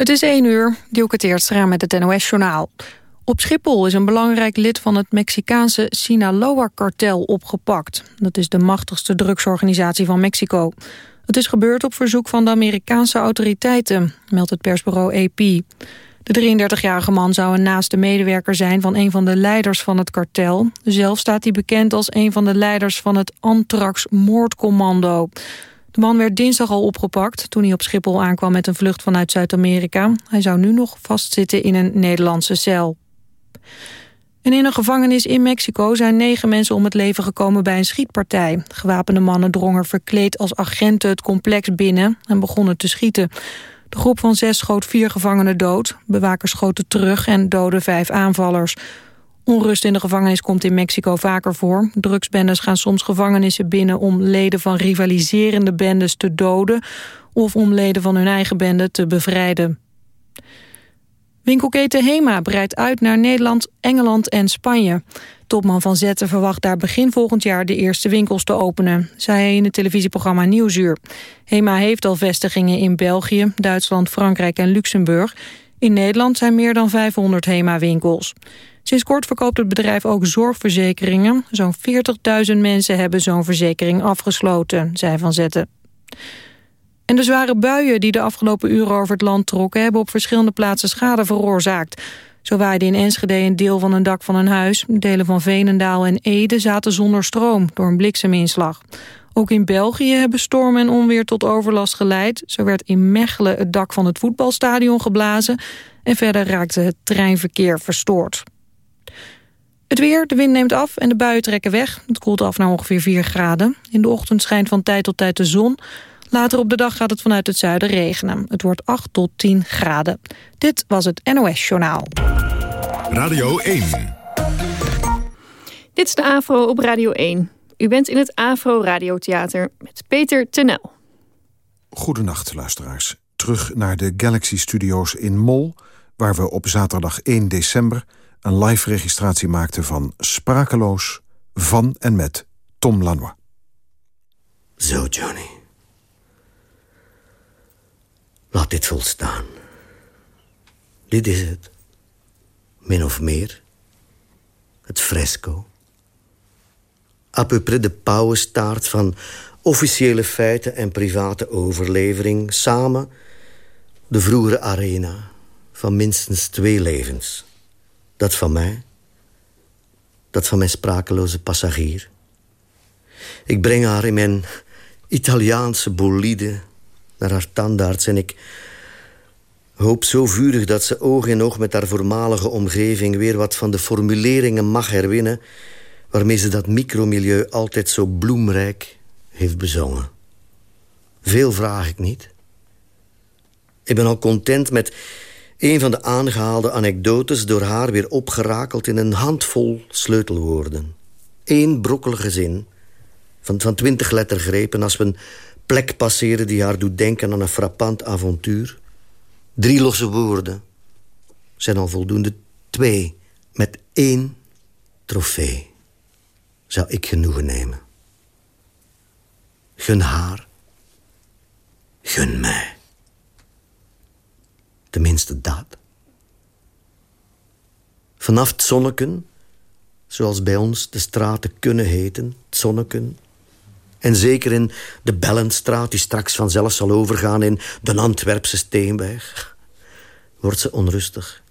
Het is 1 uur, Dielke Teertstra met het NOS-journaal. Op Schiphol is een belangrijk lid van het Mexicaanse Sinaloa-kartel opgepakt. Dat is de machtigste drugsorganisatie van Mexico. Het is gebeurd op verzoek van de Amerikaanse autoriteiten, meldt het persbureau AP. De 33-jarige man zou een naaste medewerker zijn van een van de leiders van het kartel. Zelf staat hij bekend als een van de leiders van het Antrax-moordcommando. De man werd dinsdag al opgepakt toen hij op Schiphol aankwam met een vlucht vanuit Zuid-Amerika. Hij zou nu nog vastzitten in een Nederlandse cel. En in een gevangenis in Mexico zijn negen mensen om het leven gekomen bij een schietpartij. Gewapende mannen drongen verkleed als agenten het complex binnen en begonnen te schieten. De groep van zes schoot vier gevangenen dood. Bewakers schoten terug en doden vijf aanvallers. Onrust in de gevangenis komt in Mexico vaker voor. Drugsbendes gaan soms gevangenissen binnen om leden van rivaliserende bendes te doden... of om leden van hun eigen bende te bevrijden. Winkelketen Hema breidt uit naar Nederland, Engeland en Spanje. Topman van Zetten verwacht daar begin volgend jaar de eerste winkels te openen, zei hij in het televisieprogramma Nieuwsuur. Hema heeft al vestigingen in België, Duitsland, Frankrijk en Luxemburg. In Nederland zijn meer dan 500 Hema-winkels. Sinds kort verkoopt het bedrijf ook zorgverzekeringen. Zo'n 40.000 mensen hebben zo'n verzekering afgesloten, zei Van Zetten. En de zware buien die de afgelopen uren over het land trokken... hebben op verschillende plaatsen schade veroorzaakt. Zo waaide in Enschede een deel van een dak van een huis. Delen van Veenendaal en Ede zaten zonder stroom door een blikseminslag. Ook in België hebben storm en onweer tot overlast geleid. Zo werd in Mechelen het dak van het voetbalstadion geblazen... en verder raakte het treinverkeer verstoord. Het weer, de wind neemt af en de buien trekken weg. Het koelt af naar ongeveer 4 graden. In de ochtend schijnt van tijd tot tijd de zon... Later op de dag gaat het vanuit het zuiden regenen. Het wordt 8 tot 10 graden. Dit was het NOS Journaal. Radio 1. Dit is de AVRO op Radio 1. U bent in het AVRO Radiotheater met Peter Tenel. Goedenacht, luisteraars. Terug naar de Galaxy Studios in Mol... waar we op zaterdag 1 december een live registratie maakten van Sprakeloos... van en met Tom Lanois. Zo, Johnny. Laat dit volstaan. Dit is het. Min of meer. Het fresco. A peu près de pauwenstaart van officiële feiten en private overlevering... samen de vroegere arena van minstens twee levens. Dat van mij, dat van mijn sprakeloze passagier. Ik breng haar in mijn Italiaanse bolide naar haar tandarts en ik hoop zo vurig dat ze oog in oog met haar voormalige omgeving weer wat van de formuleringen mag herwinnen waarmee ze dat micromilieu altijd zo bloemrijk heeft bezongen. Veel vraag ik niet. Ik ben al content met een van de aangehaalde anekdotes... door haar weer opgerakeld in een handvol sleutelwoorden. Eén brokkelige zin van, van twintig lettergrepen... als we een plek passeren die haar doet denken aan een frappant avontuur. Drie losse woorden zijn al voldoende. Twee met één trofee zou ik genoegen nemen. Gun haar, gun mij. Dat. Vanaf zonneken, zoals bij ons de straten kunnen heten... het zonneken, en zeker in de Bellenstraat, die straks vanzelf zal overgaan in de Antwerpse Steenberg, wordt ze onrustig.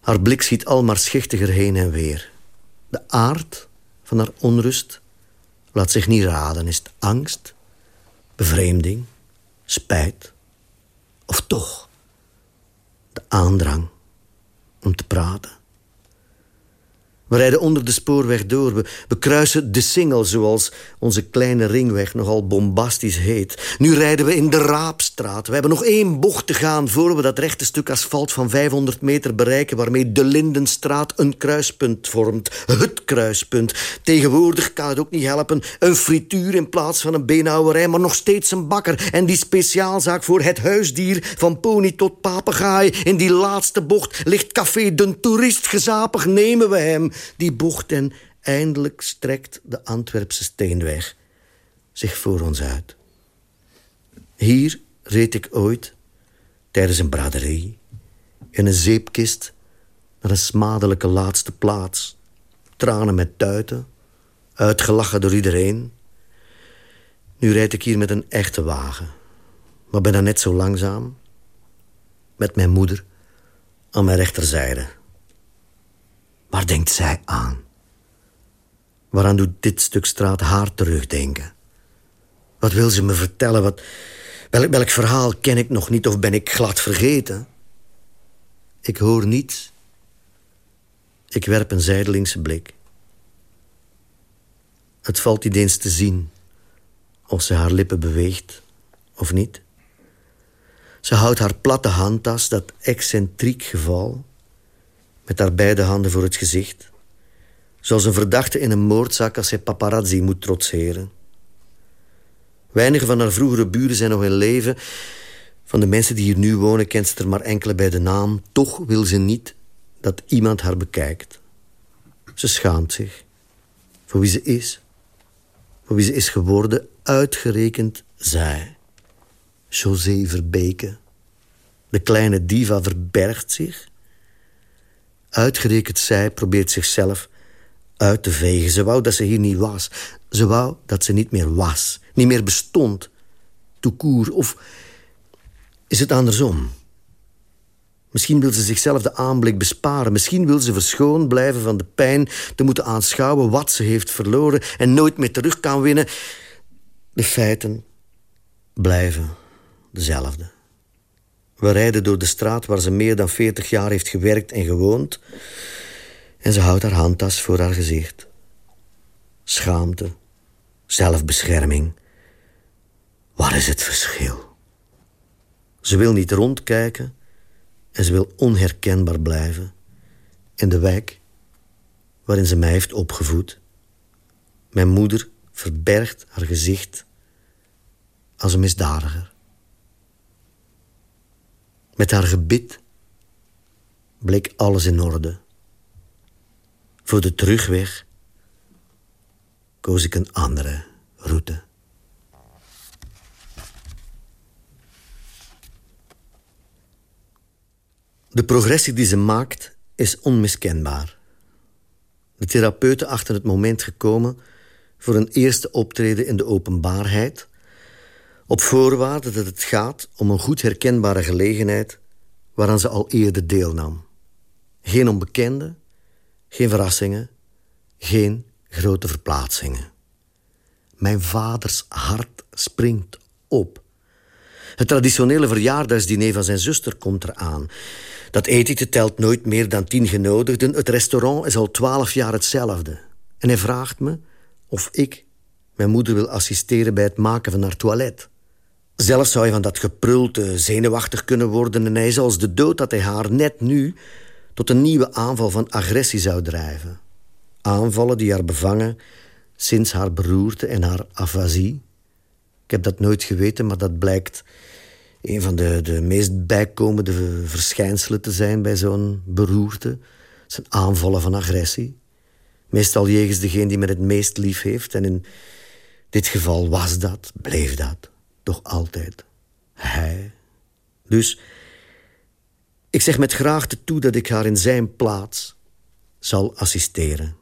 Haar blik schiet al maar schichtiger heen en weer. De aard van haar onrust laat zich niet raden. Is het angst, bevreemding, spijt of toch aandrang om te praten? We rijden onder de spoorweg door. We, kruisen de Singel, zoals onze kleine ringweg nogal bombastisch heet. Nu rijden we in de Raapstraat. We hebben nog één bocht te gaan... voor we dat rechte stuk asfalt van 500 meter bereiken... waarmee de Lindenstraat een kruispunt vormt. Het kruispunt. Tegenwoordig kan het ook niet helpen. Een frituur in plaats van een beenhouwerij... maar nog steeds een bakker. En die speciaalzaak voor het huisdier... van pony tot papegaai. In die laatste bocht ligt café de toerist gezapig. Nemen we hem die bocht en eindelijk strekt de Antwerpse steenweg zich voor ons uit. Hier reed ik ooit, tijdens een braderie, in een zeepkist naar een smadelijke laatste plaats. Tranen met tuiten, uitgelachen door iedereen. Nu rijd ik hier met een echte wagen, maar ben dan net zo langzaam. Met mijn moeder aan mijn rechterzijde. Waar denkt zij aan? Waaraan doet dit stuk straat haar terugdenken? Wat wil ze me vertellen? Wat, welk, verhaal ken ik nog niet of ben ik glad vergeten? Ik hoor niets. Ik werp een zijdelingse blik. Het valt niet eens te zien of ze haar lippen beweegt of niet. Ze houdt haar platte handtas, dat excentriek geval... met haar beide handen voor het gezicht... zoals een verdachte in een moordzaak als hij paparazzi moet trotseren. Weinige van haar vroegere buren zijn nog in leven. Van de mensen die hier nu wonen kent ze er maar enkele bij de naam. Toch wil ze niet dat iemand haar bekijkt. Ze schaamt zich voor wie ze is. Voor wie ze is geworden, uitgerekend zij. José Verbeke. De kleine diva verbergt zich. Uitgerekend zij probeert zichzelf uit te vegen. Ze wou dat ze hier niet was. Ze wou dat ze niet meer was. Niet meer bestond. Toekoer. Of is het andersom? Misschien wil ze zichzelf de aanblik besparen. Misschien wil ze verschoond blijven van de pijn... te moeten aanschouwen wat ze heeft verloren... en nooit meer terug kan winnen. De feiten blijven dezelfde. We rijden door de straat waar ze meer dan 40 jaar heeft gewerkt en gewoond. En ze houdt haar handtas voor haar gezicht. Schaamte, zelfbescherming. Waar is het verschil? Ze wil niet rondkijken en ze wil onherkenbaar blijven in de wijk waarin ze mij heeft opgevoed. Mijn moeder verbergt haar gezicht als een misdadiger. Met haar gebit bleek alles in orde. Voor de terugweg koos ik een andere route. De progressie die ze maakt is onmiskenbaar. De therapeuten achter het moment gekomen voor een eerste optreden in de openbaarheid op voorwaarde dat het gaat om een goed herkenbare gelegenheid... waaraan ze al eerder deelnam. Geen onbekende, geen verrassingen, geen grote verplaatsingen. Mijn vaders hart springt op. Het traditionele verjaardagsdiner van zijn zuster komt eraan. Dat etentje telt nooit meer dan tien genodigden. Het restaurant is al twaalf jaar hetzelfde. En hij vraagt me of ik mijn moeder wil assisteren bij het maken van haar toilet. Zelf zou hij van dat geprul zenuwachtig kunnen worden... en hij is als de dood dat hij haar net nu... tot een nieuwe aanval van agressie zou drijven. Aanvallen die haar bevangen sinds haar beroerte en haar afasie. Ik heb dat nooit geweten, maar dat blijkt... een van de, de meest bijkomende verschijnselen te zijn bij zo'n beroerte. zijn aanvallen van agressie. Meestal jegens degene die men het meest lief heeft. En in dit geval was dat, bleef dat toch altijd hij. Dus ik zeg met graagte toe dat ik haar in zijn plaats zal assisteren.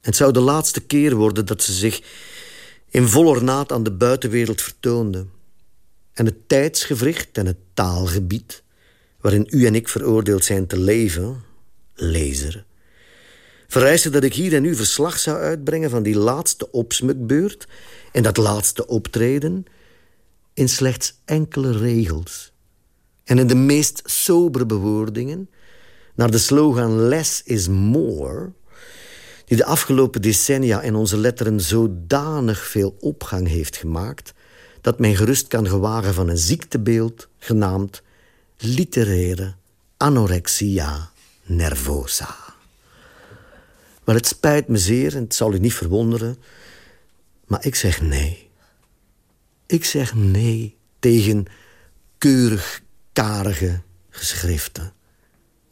Het zou de laatste keer worden dat ze zich in vol ornaat aan de buitenwereld vertoonde. En het tijdsgevricht en het taalgebied waarin u en ik veroordeeld zijn te leven, lezer, vereiste dat ik hier en nu verslag zou uitbrengen van die laatste opsmukbeurt en dat laatste optreden in slechts enkele regels. En in de meest sobere bewoordingen, naar de slogan Less is More, die de afgelopen decennia in onze letteren zodanig veel opgang heeft gemaakt, dat men gerust kan gewagen van een ziektebeeld genaamd literaire anorexia nervosa. Maar het spijt me zeer en het zal u niet verwonderen, maar ik zeg nee. Ik zeg nee tegen keurig karige geschriften.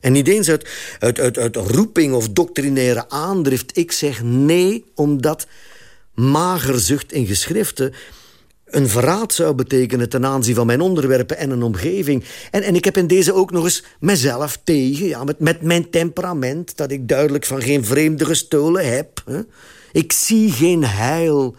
En niet eens uit, roeping of doctrinaire aandrift. Ik zeg nee omdat magerzucht in geschriften een verraad zou betekenen ten aanzien van mijn onderwerpen en een omgeving. En, en ik heb in deze ook nog eens mezelf tegen, ja, met, met mijn temperament... dat ik duidelijk van geen vreemde gestolen heb. Hè. Ik zie geen heil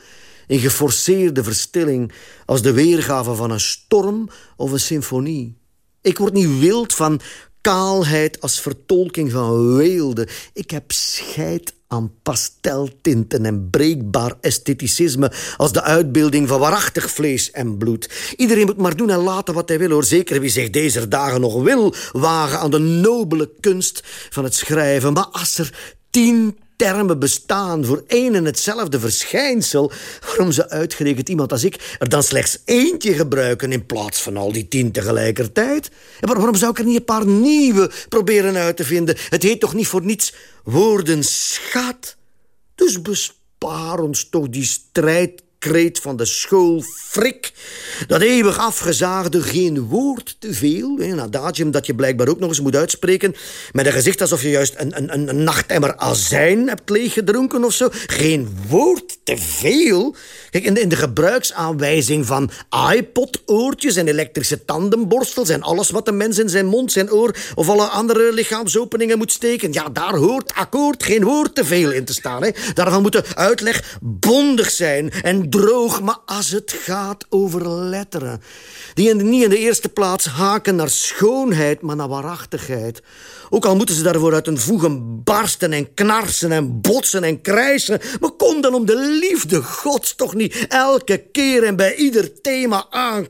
in geforceerde verstilling... als de weergave van een storm of een symfonie. Ik word niet wild van kaalheid als vertolking van weelde. Ik heb scheid aan pasteltinten en breekbaar estheticisme... als de uitbeelding van waarachtig vlees en bloed. Iedereen moet maar doen en laten wat hij wil, hoor. Zeker wie zich deze dagen nog wil wagen... aan de nobele kunst van het schrijven. Maar als er tien termen bestaan voor één en hetzelfde verschijnsel... waarom ze uitgerekend iemand als ik er dan slechts eentje gebruiken... in plaats van al die tien tegelijkertijd? En waarom zou ik er niet een paar nieuwe proberen uit te vinden? Het heet toch niet voor niets woordenschat? Dus bespaar ons toch die strijd kreet van de schoolfrik. Dat eeuwig afgezaagde geen woord te veel. Een adagium dat je blijkbaar ook nog eens moet uitspreken... met een gezicht alsof je juist een, een, een nachtemmer azijn hebt leeggedronken of zo. Geen woord te veel. Kijk, in de, in de gebruiksaanwijzing van iPod-oortjes en elektrische tandenborstels... en alles wat de mens in zijn mond, zijn oor of alle andere lichaamsopeningen moet steken... ja, daar hoort akkoord geen woord te veel in te staan. Hè. Daarvan moet de uitleg bondig zijn en droog, maar als het gaat over letteren... die niet in de eerste plaats haken naar schoonheid, maar naar waarachtigheid... Ook al moeten ze daarvoor uit een voegen barsten en knarsen en botsen en krijsen. Maar kom dan om de liefde gods toch niet elke keer en bij ieder thema aan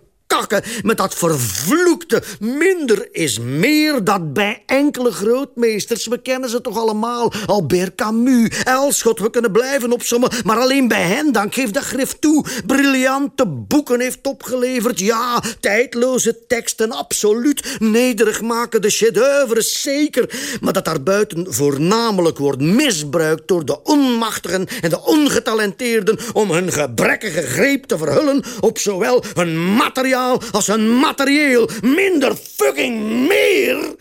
met dat vervloekte minder is meer dat bij enkele grootmeesters. We kennen ze toch allemaal. Albert Camus, Elschot, we kunnen blijven opzommen. Maar alleen bij hen, dan geeft de grif toe. Briljante boeken heeft opgeleverd. Ja, tijdloze teksten, absoluut. Nederig maken de chef-d'oeuvres, zeker. Maar dat daarbuiten voornamelijk wordt misbruikt door de onmachtigen en de ongetalenteerden om hun gebrekkige greep te verhullen op zowel hun materiaal als een materieel. Minder fucking meer.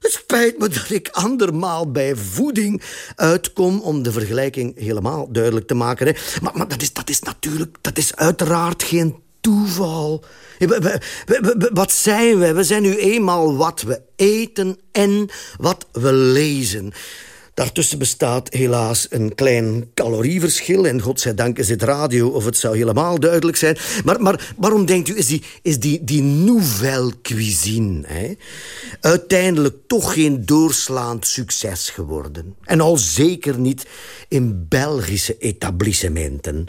Het spijt me dat ik andermaal bij voeding uitkom... om de vergelijking helemaal duidelijk te maken. Hè. Maar, maar dat, is, dat is natuurlijk, dat is uiteraard geen toeval. Wat zijn we? We zijn nu eenmaal wat we eten en wat we lezen. Daartussen bestaat helaas een klein calorieverschil. En godzijdank is het radio of het zou helemaal duidelijk zijn. Maar, maar waarom denkt u, is die, is die, die nouvelle cuisine... Hè, uiteindelijk toch geen doorslaand succes geworden? En al zeker niet in Belgische etablissementen.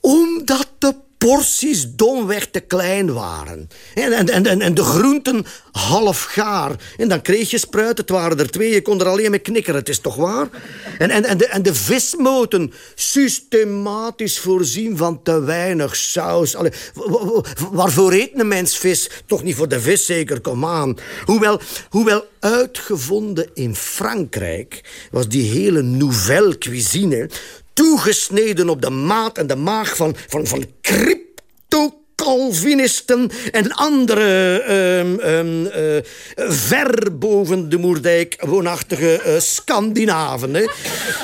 Omdat de porties domweg te klein waren. En, en, en, en de groenten half gaar. En dan kreeg je spruiten, het waren er twee, je kon er alleen mee knikkeren, het is toch waar? En, en, en, de, en de vismoten systematisch voorzien van te weinig saus. Allee, waarvoor eet een mens vis? Toch niet voor de vis zeker, kom aan. Hoewel, hoewel uitgevonden in Frankrijk was die hele nouvelle cuisine toegesneden op de maat en de maag van, van, van Calvinisten en andere um, um, uh, ver boven de Moerdijk woonachtige uh, Scandinaven. Hè.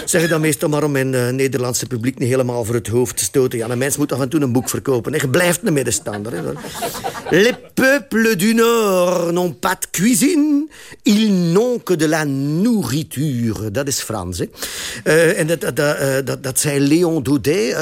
Zeg ik dan meestal maar om mijn uh, Nederlandse publiek niet helemaal voor het hoofd te stoten. Ja, een mens moet af en toe een boek verkopen. Hè. Je blijft een middenstander. Hè. Les peuples du Nord n'ont pas de cuisine. Ils n'ont que de la nourriture. Dat is Frans. Hè. en dat, dat, dat, dat zei Léon Daudet.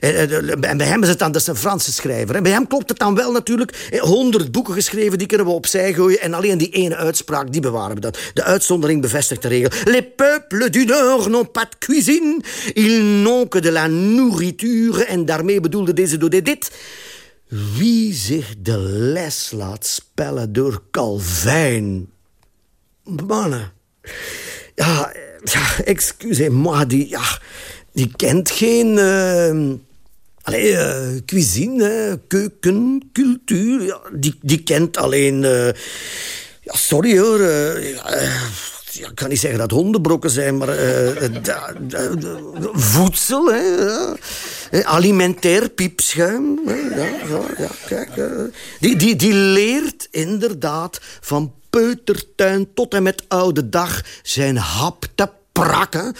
en bij hem is het dan, dat is een Franse schrijver. Bij hem klopt het dan wel natuurlijk. Honderd boeken geschreven, die kunnen we opzij gooien. En alleen die ene uitspraak, die bewaren we dan. De uitzondering bevestigt de regel. Les peuples du Nord n'ont pas de cuisine. Ils n'ont que de la nourriture. En daarmee bedoelde deze dode dit... Wie zich de les laat spellen door Calvijn... Mannen... Ja, ja excusez-moi, die, ja, die kent geen... Uh, Allee, uh, cuisine, keuken, cultuur, die, die kent alleen... Uh, ja, sorry hoor, uh, ja, ik kan niet zeggen dat hondenbrokken zijn, maar voedsel, hè, alimentair piepschuim. Ja, ja, ja, kijk, die, die, die leert inderdaad van peutertuin tot en met oude dag zijn hap te prak,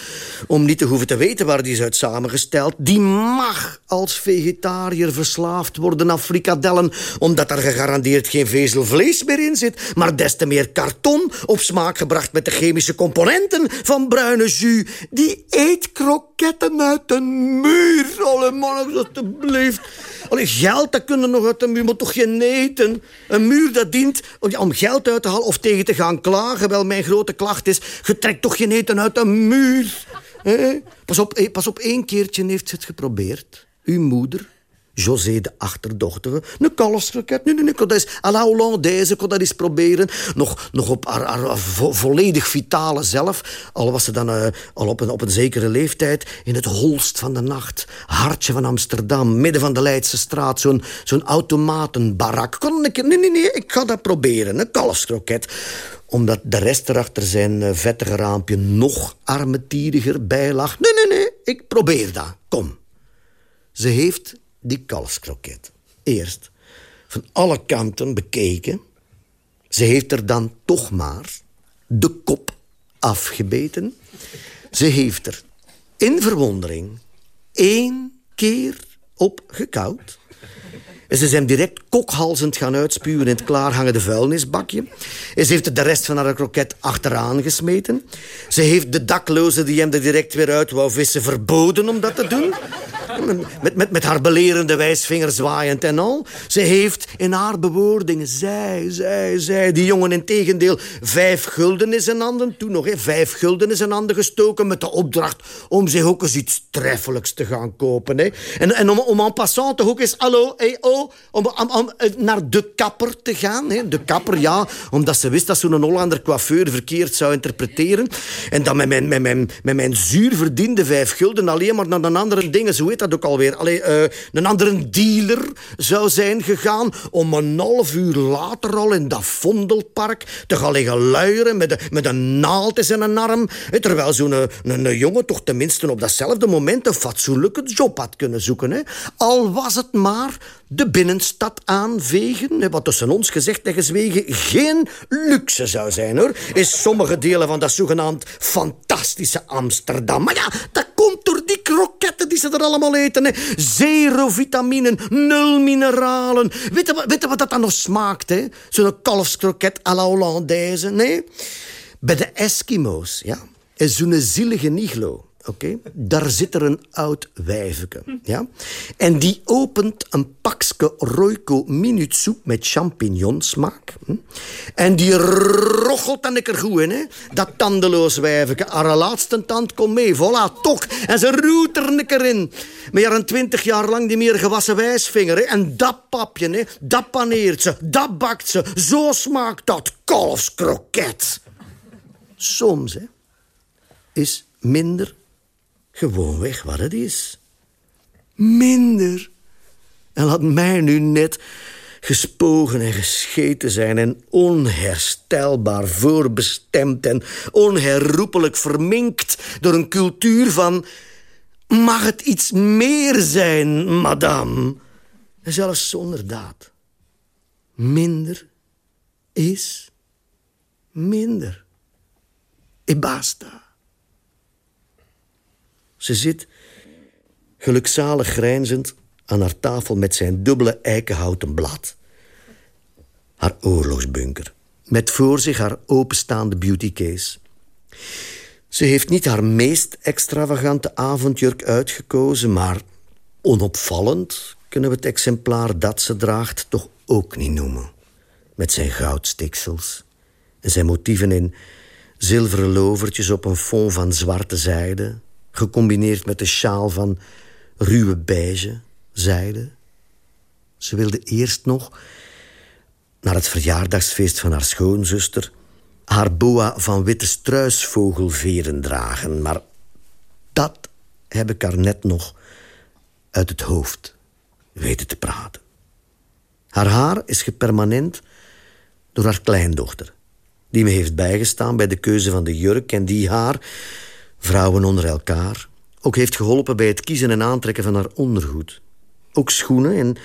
om niet te hoeven te weten waar die is uit samengesteld... die mag als vegetariër verslaafd worden aan frikadellen... omdat er gegarandeerd geen vezelvlees meer in zit... maar des te meer karton op smaak gebracht met de chemische componenten van bruine jus. Die eet kroketten uit een muur. Alle mannen, alsjeblieft. Allee, geld, dat kunnen nog uit de muur, maar toch geen eten. Een muur dat dient om geld uit te halen of tegen te gaan klagen. Wel, mijn grote klacht is, je trekt toch geen eten uit een muur. Pas, op, pas op, één keertje heeft ze het geprobeerd. Uw moeder. José de achterdochter. Een kalfsraket. Nee, nee, nee, dat is à la Hollandaise. Kon dat eens proberen. Nog, nog op haar, volledig vitale zelf. Al was ze dan uh, al op een, op een zekere leeftijd. In het holst van de nacht. Hartje van Amsterdam. Midden van de Leidse straat. Zo'n zo'n automatenbarak. Kon nee, nee, nee. Ik ga dat proberen. Een kalfskroket omdat de rest er achter zijn uh, vettige raampje nog armetieriger bij lag. Nee, nee, nee. Ik probeer dat. Kom. Ze heeft die kalfskroket. Eerst van alle kanten bekeken. Ze heeft er dan toch maar de kop afgebeten. Ze heeft er in verwondering één keer op gekauwd. En ze zijn direct kokhalzend gaan uitspuwen in het klaarhangende vuilnisbakje. En ze heeft de rest van haar kroket achteraan gesmeten. Ze heeft de dakloze die hem er direct weer uit wou vissen verboden om dat te doen. Met, met, met haar belerende wijsvinger zwaaiend en al. Ze heeft in haar bewoordingen, zij, zij, zij... die jongen in tegendeel vijf gulden in zijn handen... toen nog, hè, vijf gulden in zijn handen gestoken... met de opdracht om zich ook eens iets treffelijks te gaan kopen. Hè. En, en om, om en passant toch ook eens... Hallo, hey, oh, om, om, eh, naar de kapper te gaan. Hè. De kapper, ja, omdat ze wist dat zo'n Hollander coiffeur verkeerd zou interpreteren. En dan met mijn, met mijn, met mijn zuur verdiende vijf gulden alleen maar naar een andere dingen... Zo heet dat ook alweer. Allee, uh, een andere dealer zou zijn gegaan... om een half uur later al in dat Vondelpark te gaan liggen luieren... met, de, met een naald in zijn arm. Terwijl zo'n een, een, jongen toch tenminste op datzelfde moment... een fatsoenlijke job had kunnen zoeken. Hè. Al was het maar de binnenstad aanvegen. Wat tussen ons gezegd en gezwegen geen luxe zou zijn, hoor. In sommige delen van dat zogenaamd fantastische Amsterdam. Maar ja, dat komt door die kroketten die ze er allemaal eten. Hè. Zero vitaminen, nul mineralen. Weet je, wat dat dan nog smaakt? Zo'n kalfskroket à la Hollandaise, nee? Bij de Eskimo's, ja. Is zo'n zielige niglo Oké, daar zit er een oud wijfeke. Ja? En die opent een pakske Royco minuutsoep met champignonsmaak. Hm? En die rochelt en ik er goed in. Hè? Dat tandeloos wijfeke. Haar laatste tand komt mee. Voilà, toch. En ze roet er een keer in. Met een twintig jaar lang die meer gewassen wijsvinger. En dat papje, hè? dat paneert ze. Dat bakt ze. Zo smaakt dat kalfskroket. Soms hè, is minder Gewoonweg wat het is. Minder. En laat mij nu net gespogen en gescheten zijn... en onherstelbaar voorbestemd en onherroepelijk verminkt... door een cultuur van... mag het iets meer zijn, madame? zelfs zonder daad. Minder is minder. E basta. Ze zit, gelukzalig grijnzend, aan haar tafel met zijn dubbele eikenhouten blad. Haar oorlogsbunker, met voor zich haar openstaande beautycase. Ze heeft niet haar meest extravagante avondjurk uitgekozen... maar onopvallend kunnen we het exemplaar dat ze draagt toch ook niet noemen. Met zijn goudstiksels en zijn motieven in zilveren lovertjes op een fond van zwarte zijde gecombineerd met de sjaal van ruwe beige, zijde. Ze wilde eerst nog naar het verjaardagsfeest van haar schoonzuster... haar boa van witte struisvogelveren dragen. Maar dat heb ik haar net nog uit het hoofd weten te praten. Haar haar is gepermanent door haar kleindochter... die me heeft bijgestaan bij de keuze van de jurk... en die haar vrouwen onder elkaar. Ook heeft geholpen bij het kiezen en aantrekken van haar ondergoed. Ook schoenen en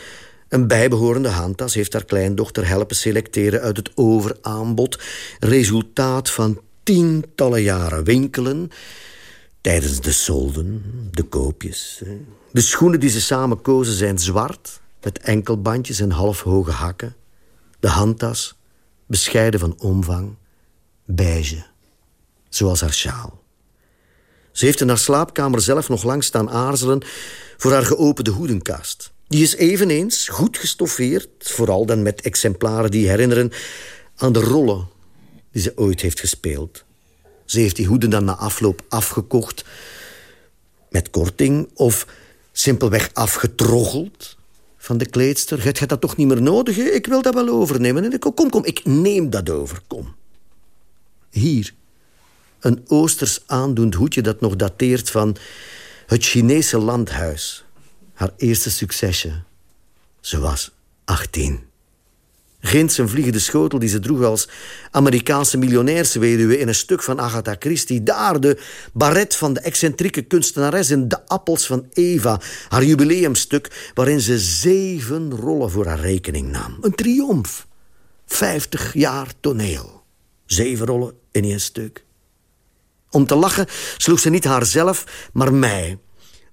een bijbehorende handtas heeft haar kleindochter helpen selecteren uit het overaanbod. Resultaat van tientallen jaren winkelen... tijdens de solden, de koopjes. De schoenen die ze samen kozen zijn zwart... met enkelbandjes en halfhoge hakken. De handtas, bescheiden van omvang, beige. Zoals haar sjaal. Ze heeft in haar slaapkamer zelf nog lang staan aarzelen... voor haar geopende hoedenkast. Die is eveneens goed gestoffeerd... vooral dan met exemplaren die herinneren aan de rollen die ze ooit heeft gespeeld. Ze heeft die hoeden dan na afloop afgekocht met korting... of simpelweg afgetroggeld van de kleedster. Gaat dat toch niet meer nodig? Ik wil dat wel overnemen. Kom, kom, ik neem dat over, kom. Hier, een oosters aandoend hoedje dat nog dateert van het Chinese landhuis. Haar eerste succesje. Ze was 18. Ginds een vliegende schotel die ze droeg als Amerikaanse miljonairsweduwe... in een stuk van Agatha Christie. Daar de baret van de excentrieke kunstenares in De Appels van Eva. Haar jubileumstuk waarin ze zeven rollen voor haar rekening nam. Een triomf. Vijftig jaar toneel. Zeven rollen in één stuk. Om te lachen sloeg ze niet haarzelf, maar mij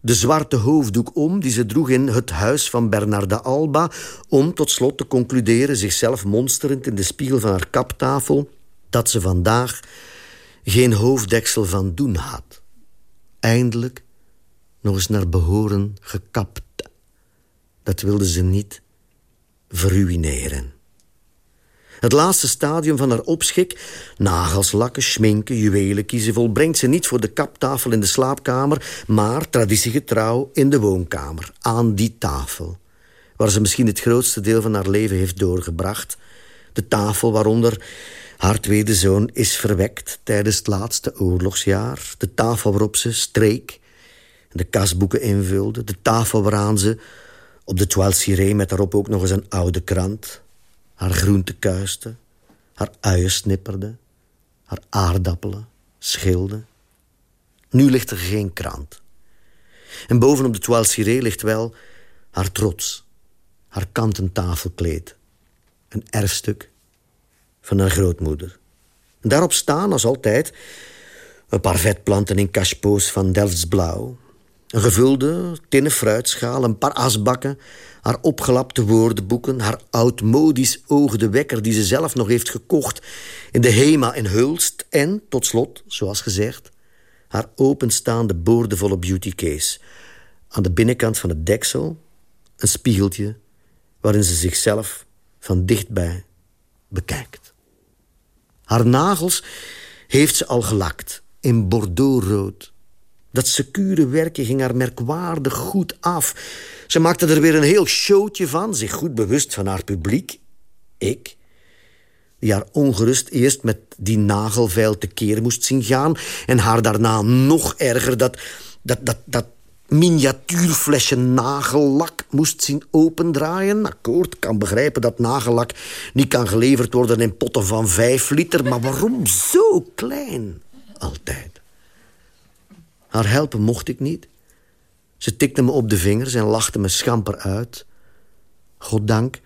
de zwarte hoofddoek om die ze droeg in het huis van Bernarda Alba... om tot slot te concluderen, zichzelf monsterend in de spiegel van haar kaptafel... dat ze vandaag geen hoofddeksel van doen had. Eindelijk nog eens naar behoren gekapt. Dat wilde ze niet verruineren. Het laatste stadium van haar opschik, nagels lakken, schminken, juwelen kiezen... volbrengt ze niet voor de kaptafel in de slaapkamer... maar traditiegetrouw in de woonkamer, aan die tafel... waar ze misschien het grootste deel van haar leven heeft doorgebracht. De tafel waaronder haar tweede zoon is verwekt tijdens het laatste oorlogsjaar. De tafel waarop ze streek en de kasboeken invulde. De tafel waaraan ze op de toile ciré met daarop ook nog eens een oude krant haar groente kuiste, haar uien snipperde, haar aardappelen schilde. Nu ligt er geen krant. En bovenop de toile ciré ligt wel haar trots, haar kanten tafelkleed, een erfstuk van haar grootmoeder. En daarop staan, als altijd, een paar vetplanten in cachepot's van Delftsblauw, een gevulde tinnen fruitschaal, een paar asbakken haar opgelapte woordenboeken, haar oudmodisch oogde wekker die ze zelf nog heeft gekocht in de Hema in Hulst en, tot slot, zoals gezegd, haar openstaande boordevolle beautycase. Aan de binnenkant van het deksel een spiegeltje waarin ze zichzelf van dichtbij bekijkt. Haar nagels heeft ze al gelakt in bordeauxrood. Dat secure werken ging haar merkwaardig goed af. Ze maakte er weer een heel showtje van, zich goed bewust van haar publiek. Ik, die haar ongerust eerst met die nagelveil tekeer moest zien gaan... en haar daarna nog erger dat, dat, dat, dat miniatuurflesje nagellak moest zien opendraaien. Akkoord, kan begrijpen dat nagellak niet kan geleverd worden in potten van vijf liter... maar waarom zo klein altijd? Haar helpen mocht ik niet... Ze tikte me op de vingers en lachte me schamper uit. Goddank,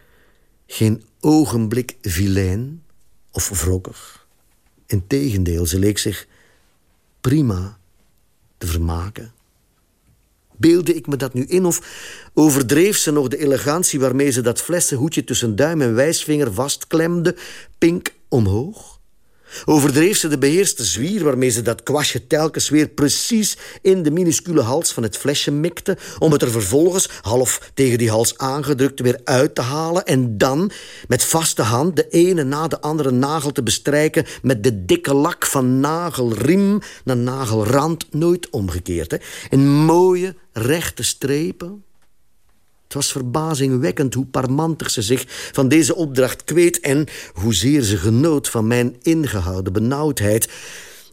geen ogenblik vilijn of wrokkig. Integendeel, ze leek zich prima te vermaken. Beelde ik me dat nu in of overdreef ze nog de elegantie... waarmee ze dat flessenhoedje tussen duim en wijsvinger vastklemde... pink omhoog? Overdreef ze de beheerste zwier waarmee ze dat kwastje telkens weer precies in de minuscule hals van het flesje mikte, om het er vervolgens, half tegen die hals aangedrukt, weer uit te halen en dan met vaste hand de ene na de andere nagel te bestrijken met de dikke lak van nagelriem naar nagelrand, nooit omgekeerd. Hè? In mooie, rechte strepen het was verbazingwekkend hoe parmantig ze zich van deze opdracht kweet... en hoezeer ze genoot van mijn ingehouden benauwdheid.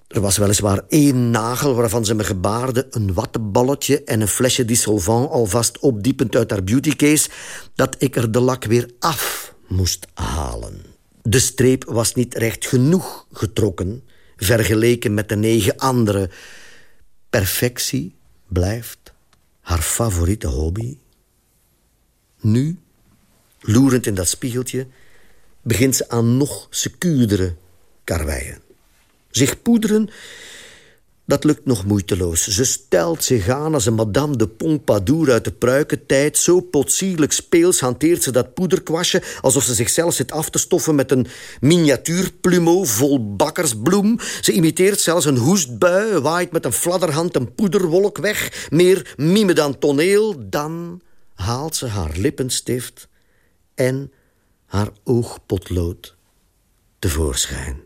Er was weliswaar één nagel waarvan ze me gebaarde... een wattenballetje en een flesje dissolvant... alvast opdiepend uit haar beautycase... dat ik er de lak weer af moest halen. De streep was niet recht genoeg getrokken... vergeleken met de negen andere. Perfectie blijft haar favoriete hobby... Nu, loerend in dat spiegeltje, begint ze aan nog secuurdere karweien. Zich poederen, dat lukt nog moeiteloos. Ze stelt zich aan als een madame de Pompadour uit de pruikentijd. Zo potsierlijk speels hanteert ze dat poederkwastje... alsof ze zichzelf zit af te stoffen met een miniatuurplumeau vol bakkersbloem. Ze imiteert zelfs een hoestbui, waait met een fladderhand een poederwolk weg. Meer mime dan toneel. Dan haalt ze haar lippenstift en haar oogpotlood tevoorschijn.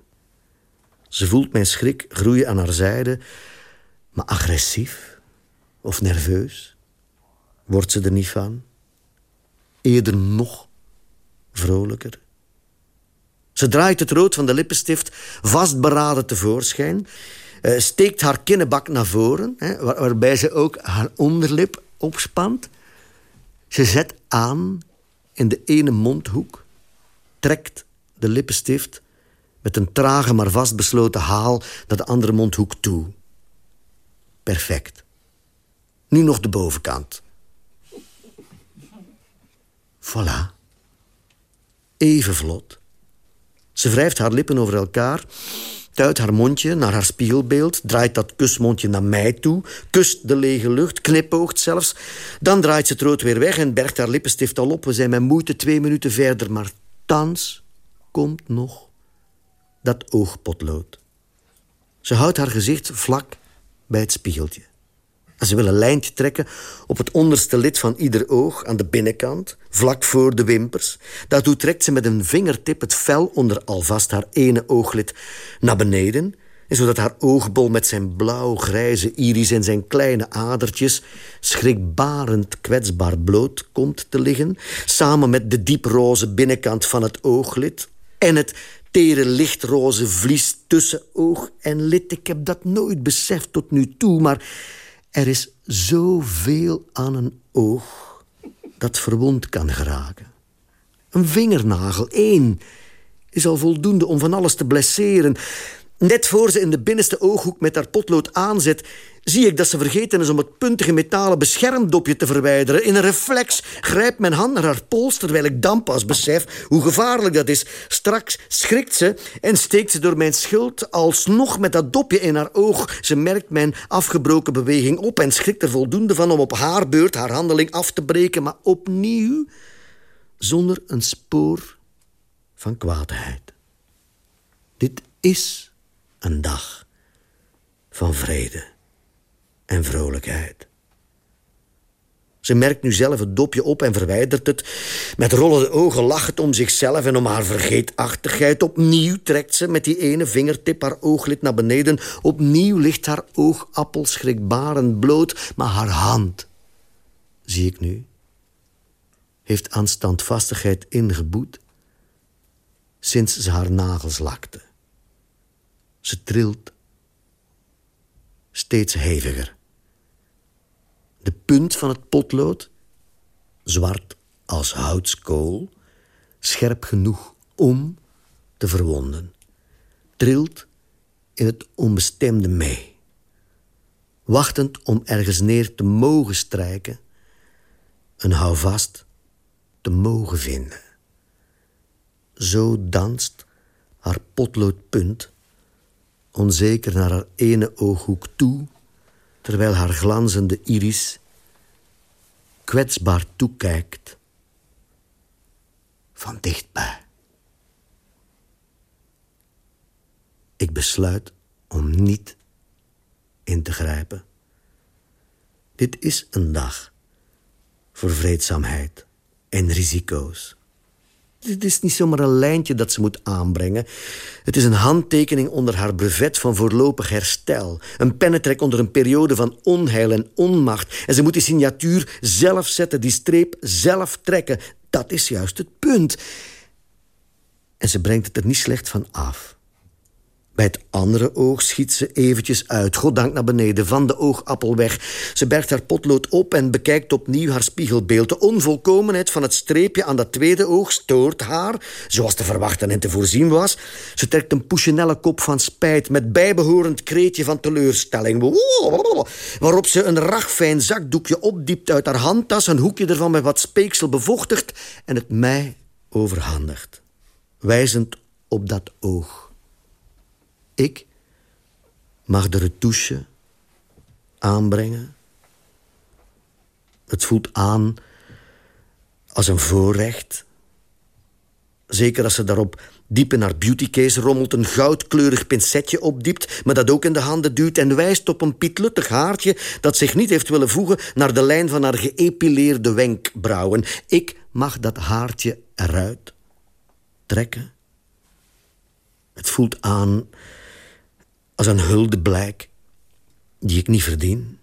Ze voelt mijn schrik groeien aan haar zijde, maar agressief of nerveus wordt ze er niet van. Eerder nog vrolijker. Ze draait het rood van de lippenstift vastberaden tevoorschijn, uh, steekt haar kinnebak naar voren, waarbij ze ook haar onderlip opspant. Ze zet aan in de ene mondhoek, trekt de lippenstift met een trage maar vastbesloten haal naar de andere mondhoek toe. Perfect. Nu nog de bovenkant. Voilà. Even vlot. Ze wrijft haar lippen over elkaar, tuit haar mondje naar haar spiegelbeeld, draait dat kusmondje naar mij toe, kust de lege lucht, knipoogt zelfs. Dan draait ze het rood weer weg en bergt haar lippenstift al op. We zijn met moeite twee minuten verder, maar thans komt nog dat oogpotlood. Ze houdt haar gezicht vlak bij het spiegeltje. Ze wil een lijntje trekken op het onderste lid van ieder oog... aan de binnenkant, vlak voor de wimpers. Daartoe trekt ze met een vingertip het vel onder alvast haar ene ooglid naar beneden... En zodat haar oogbol met zijn blauw-grijze iris en zijn kleine adertjes... schrikbarend kwetsbaar bloot komt te liggen... samen met de dieproze binnenkant van het ooglid... en het tere lichtroze vlies tussen oog en lid. Ik heb dat nooit beseft tot nu toe, maar er is zoveel aan een oog dat verwond kan geraken. Een vingernagel, één, is al voldoende om van alles te blesseren. Net voor ze in de binnenste ooghoek met haar potlood aanzet... zie ik dat ze vergeten is om het puntige metalen beschermdopje te verwijderen. In een reflex grijpt mijn hand naar haar pols... terwijl ik dan pas besef hoe gevaarlijk dat is. Straks schrikt ze en steekt ze door mijn schuld... alsnog met dat dopje in haar oog. Ze merkt mijn afgebroken beweging op... en schrikt er voldoende van om op haar beurt haar handeling af te breken. Maar opnieuw zonder een spoor van kwaadheid. Dit is een dag van vrede en vrolijkheid. Ze merkt nu zelf het dopje op en verwijdert het. Met rollende ogen lachend om zichzelf en om haar vergeetachtigheid. Opnieuw trekt ze met die ene vingertip haar ooglid naar beneden. Opnieuw ligt haar oogappel schrikbarend bloot. Maar haar hand, zie ik nu, heeft aan standvastigheid ingeboet... sinds ze haar nagels lakte. Ze trilt steeds heviger. De punt van het potlood, zwart als houtskool, scherp genoeg om te verwonden, trilt in het onbestemde mee. Wachtend om ergens neer te mogen strijken, een houvast te mogen vinden. Zo danst haar potloodpunt onzeker naar haar ene ooghoek toe... terwijl haar glanzende iris kwetsbaar toekijkt van dichtbij. Ik besluit om niet in te grijpen. Dit is een dag voor vreedzaamheid en risico's. Het is niet zomaar een lijntje dat ze moet aanbrengen. Het is een handtekening onder haar brevet van voorlopig herstel. Een pennetrek onder een periode van onheil en onmacht. En ze moet die signatuur zelf zetten, die streep zelf trekken. Dat is juist het punt. En ze brengt het er niet slecht van af. Bij het andere oog schiet ze eventjes uit. Goddank naar beneden, van de oogappel weg. Ze bergt haar potlood op en bekijkt opnieuw haar spiegelbeeld. De onvolkomenheid van het streepje aan dat tweede oog stoort haar, zoals te verwachten en te voorzien was. Ze trekt een pouchenelle kop van spijt met bijbehorend kreetje van teleurstelling. Waarop ze een ragfijn zakdoekje opdiept uit haar handtas, een hoekje ervan met wat speeksel bevochtigt en het mij overhandigt, wijzend op dat oog. Ik mag de retouche aanbrengen. Het voelt aan als een voorrecht. Zeker als ze daarop diep in haar beautycase rommelt... een goudkleurig pincetje opdiept... maar dat ook in de handen duwt en wijst op een pietluttig haartje... dat zich niet heeft willen voegen naar de lijn van haar geëpileerde wenkbrauwen. Ik mag dat haartje eruit trekken. Het voelt aan als een huldeblijk die ik niet verdien.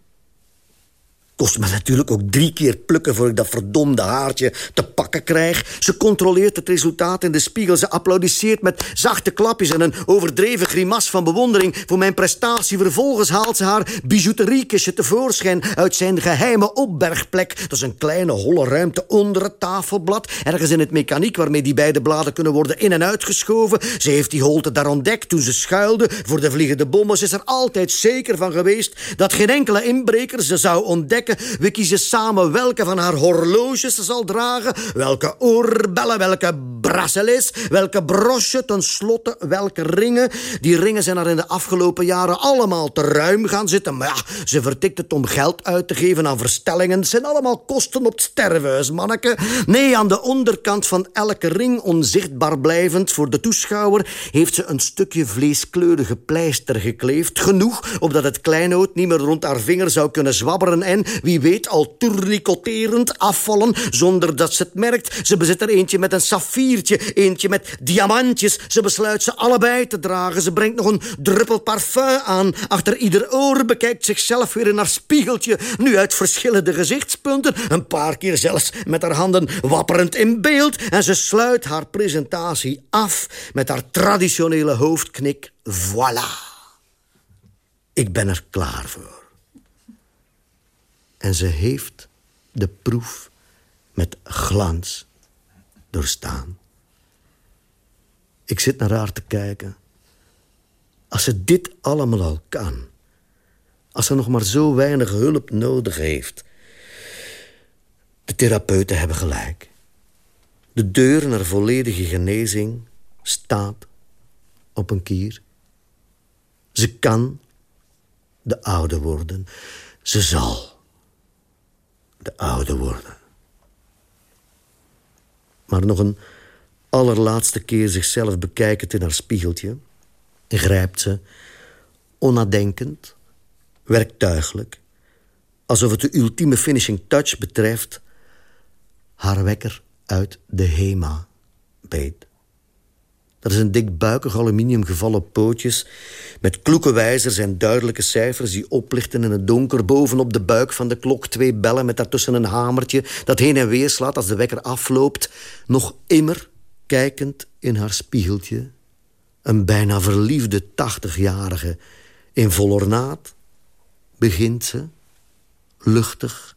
Kost me natuurlijk ook drie keer plukken voor ik dat verdomde haartje te pakken krijg. Ze controleert het resultaat in de spiegel. Ze applaudisseert met zachte klapjes en een overdreven grimas van bewondering voor mijn prestatie. Vervolgens haalt ze haar bijouteriekistje tevoorschijn uit zijn geheime opbergplek. Dat is een kleine holle ruimte onder het tafelblad. Ergens in het mechaniek waarmee die beide bladen kunnen worden in- en uitgeschoven. Ze heeft die holte daar ontdekt toen ze schuilde voor de vliegende bommen. Ze is er altijd zeker van geweest dat geen enkele inbreker ze zou ontdekken we kiezen samen welke van haar horloges ze zal dragen, welke oorbellen, welke bracelets, welke broche, tenslotte welke ringen. Die ringen zijn er in de afgelopen jaren allemaal te ruim gaan zitten. Maar ja, ze vertikt het om geld uit te geven aan verstellingen. Het zijn allemaal kosten op het stervenhuis, manneke. Nee, aan de onderkant van elke ring, onzichtbaar blijvend voor de toeschouwer, heeft ze een stukje vleeskleurige pleister gekleefd. Genoeg, opdat het kleinoot niet meer rond haar vinger zou kunnen zwabberen en wie weet al tournicoterend afvallen zonder dat ze het merkt. Ze bezit er eentje met een saffiertje, eentje met diamantjes. Ze besluit ze allebei te dragen. Ze brengt nog een druppel parfum aan. Achter ieder oor bekijkt zichzelf weer in haar spiegeltje. Nu uit verschillende gezichtspunten. Een paar keer zelfs met haar handen wapperend in beeld. En ze sluit haar presentatie af met haar traditionele hoofdknik. Voilà. Ik ben er klaar voor. En ze heeft de proef met glans doorstaan. Ik zit naar haar te kijken. Als ze dit allemaal al kan. Als ze nog maar zo weinig hulp nodig heeft. De therapeuten hebben gelijk. De deur naar volledige genezing staat op een kier. Ze kan de oude worden. Ze zal de oude worden. Maar nog een allerlaatste keer zichzelf bekijkend in haar spiegeltje... grijpt ze, onnadenkend, werktuigelijk... alsof het de ultieme finishing touch betreft... haar wekker uit de HEMA beet. Dat is een dikbuikig aluminium gevallen pootjes... met kloeke wijzers en duidelijke cijfers die oplichten in het donker. Bovenop de buik van de klok twee bellen met daartussen een hamertje... dat heen en weer slaat als de wekker afloopt. Nog immer kijkend in haar spiegeltje. Een bijna verliefde tachtigjarige. In vol ornaat begint ze, luchtig,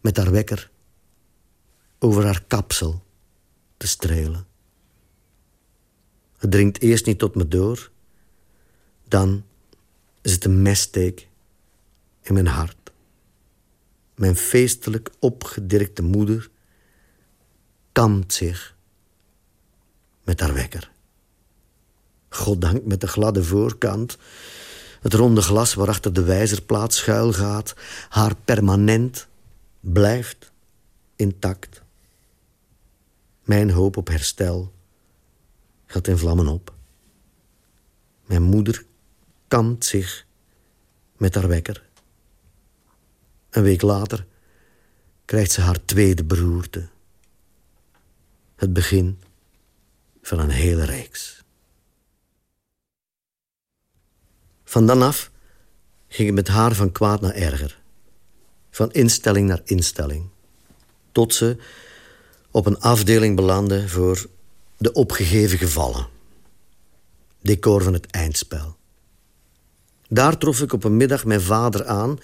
met haar wekker... over haar kapsel te strelen. Het dringt eerst niet tot me door. Dan is het een messteek in mijn hart. Mijn feestelijk opgedirkte moeder kamt zich met haar wekker. Goddank met de gladde voorkant, het ronde glas waarachter de wijzerplaat schuil gaat, haar permanent blijft intact. Mijn hoop op herstel gaat in vlammen op. Mijn moeder kamt zich met haar wekker. Een week later krijgt ze haar tweede beroerte. Het begin van een hele reeks. Van dan af ging het met haar van kwaad naar erger. Van instelling naar instelling. Tot ze op een afdeling belandde voor de opgegeven gevallen. Decor van het eindspel. Daar trof ik op een middag mijn vader aan,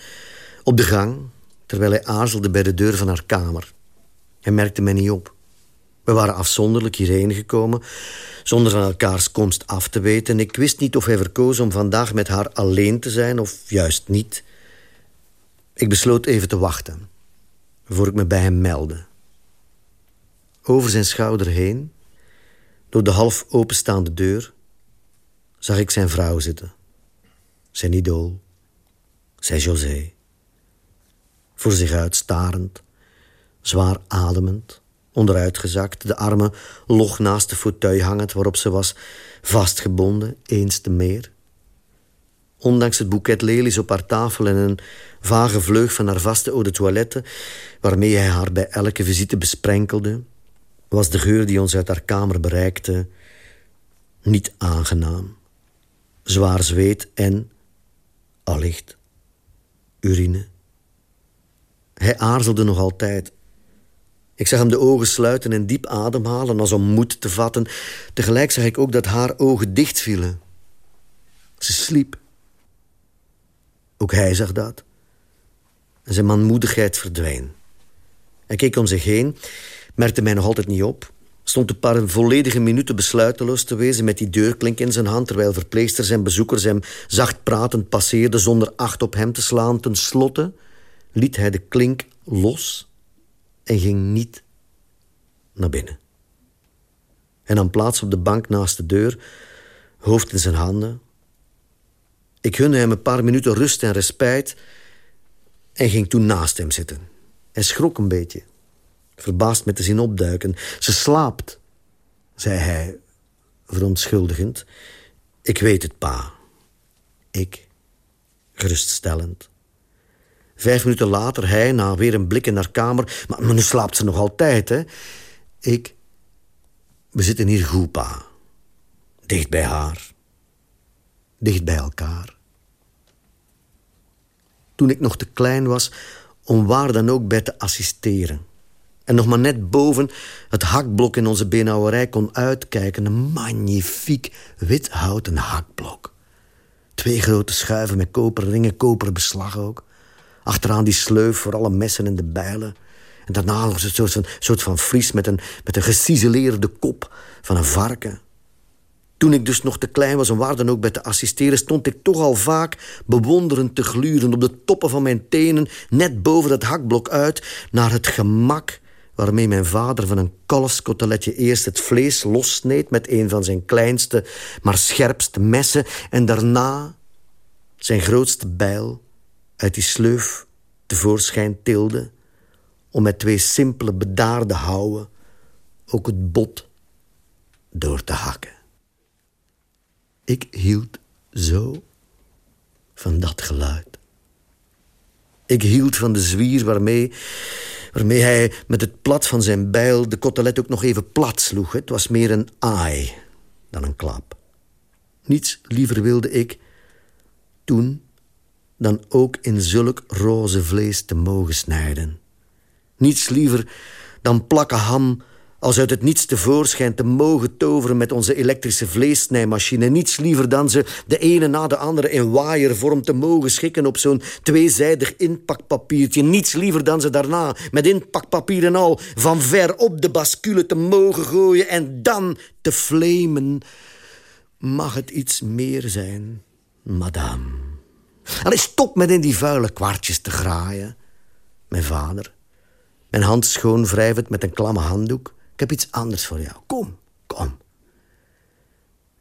op de gang, terwijl hij aarzelde bij de deur van haar kamer. Hij merkte mij niet op. We waren afzonderlijk hierheen gekomen, zonder van elkaars komst af te weten. Ik wist niet of hij verkoos om vandaag met haar alleen te zijn of juist niet. Ik besloot even te wachten, voor ik me bij hem meldde. Over zijn schouder heen door de half openstaande deur zag ik zijn vrouw zitten. zijn idool, zei José. Voor zich uit starend, zwaar ademend, onderuitgezakt, de armen log naast de fauteuil hangend waarop ze was vastgebonden, eens te meer. Ondanks het boeket lelies op haar tafel en een vage vleug van haar vaste eau de waarmee hij haar bij elke visite besprenkelde, was de geur die ons uit haar kamer bereikte niet aangenaam. Zwaar zweet en, allicht, urine. Hij aarzelde nog altijd. Ik zag hem de ogen sluiten en diep ademhalen als om moed te vatten. Tegelijk zag ik ook dat haar ogen dicht vielen. Ze sliep. Ook hij zag dat. Zijn manmoedigheid verdween. Hij keek om zich heen, merkte mij nog altijd niet op... stond een paar volledige minuten besluiteloos te wezen... met die deurklink in zijn hand... terwijl verpleegsters en bezoekers hem zacht pratend passeerden... zonder acht op hem te slaan. Ten slotte liet hij de klink los en ging niet naar binnen. Hij nam plaats op de bank naast de deur, hoofd in zijn handen. Ik gunde hem een paar minuten rust en respijt en ging toen naast hem zitten. Hij schrok een beetje, verbaasd met te zien opduiken. Ze slaapt, zei hij, verontschuldigend. Ik weet het, pa. Ik, geruststellend. Vijf minuten later, hij, na weer een blik in haar kamer... Maar, maar nu slaapt ze nog altijd, hè? Ik... We zitten hier goed, pa. Dicht bij haar. Dicht bij elkaar. Toen ik nog te klein was om waar dan ook bij te assisteren... en nog maar net boven het hakblok in onze beenhouwerij kon uitkijken... een magnifiek wit houten hakblok. Twee grote schuiven met koperen ringen, koperen beslag ook... Achteraan die sleuf voor alle messen en de bijlen. En daarna nog een soort van, soort van vries met een, met een kop van een varken. Toen ik dus nog te klein was om waar dan ook bij te assisteren... stond ik toch al vaak bewonderend te gluren... op de toppen van mijn tenen, net boven het hakblok uit... naar het gemak waarmee mijn vader van een kalfskoteletje... eerst het vlees lossneed met een van zijn kleinste... maar scherpste messen... en daarna zijn grootste bijl uit die sleuf tevoorschijn tilde... om met twee simpele bedaarde houwen ook het bot door te hakken. Ik hield zo van dat geluid. Ik hield van de zwier waarmee, waarmee hij met het plat van zijn bijl... de kotelet ook nog even plat sloeg. Het was meer een aai dan een klap. Niets liever wilde ik toen dan ook in zulk roze vlees te mogen snijden. Niets liever dan plakken ham als uit het niets tevoorschijn te mogen toveren met onze elektrische vleessnijmachine. Niets liever dan ze de ene na de andere in waaiervorm te mogen schikken op zo'n tweezijdig inpakpapiertje. Niets liever dan ze daarna met inpakpapier en al van ver op de bascule te mogen gooien en dan te flamen. Mag het iets meer zijn, madame? Allee, stop met in die vuile kwartjes te graaien. Mijn vader. Mijn hand schoon met een klamme handdoek. Ik heb iets anders voor jou. Kom, kom.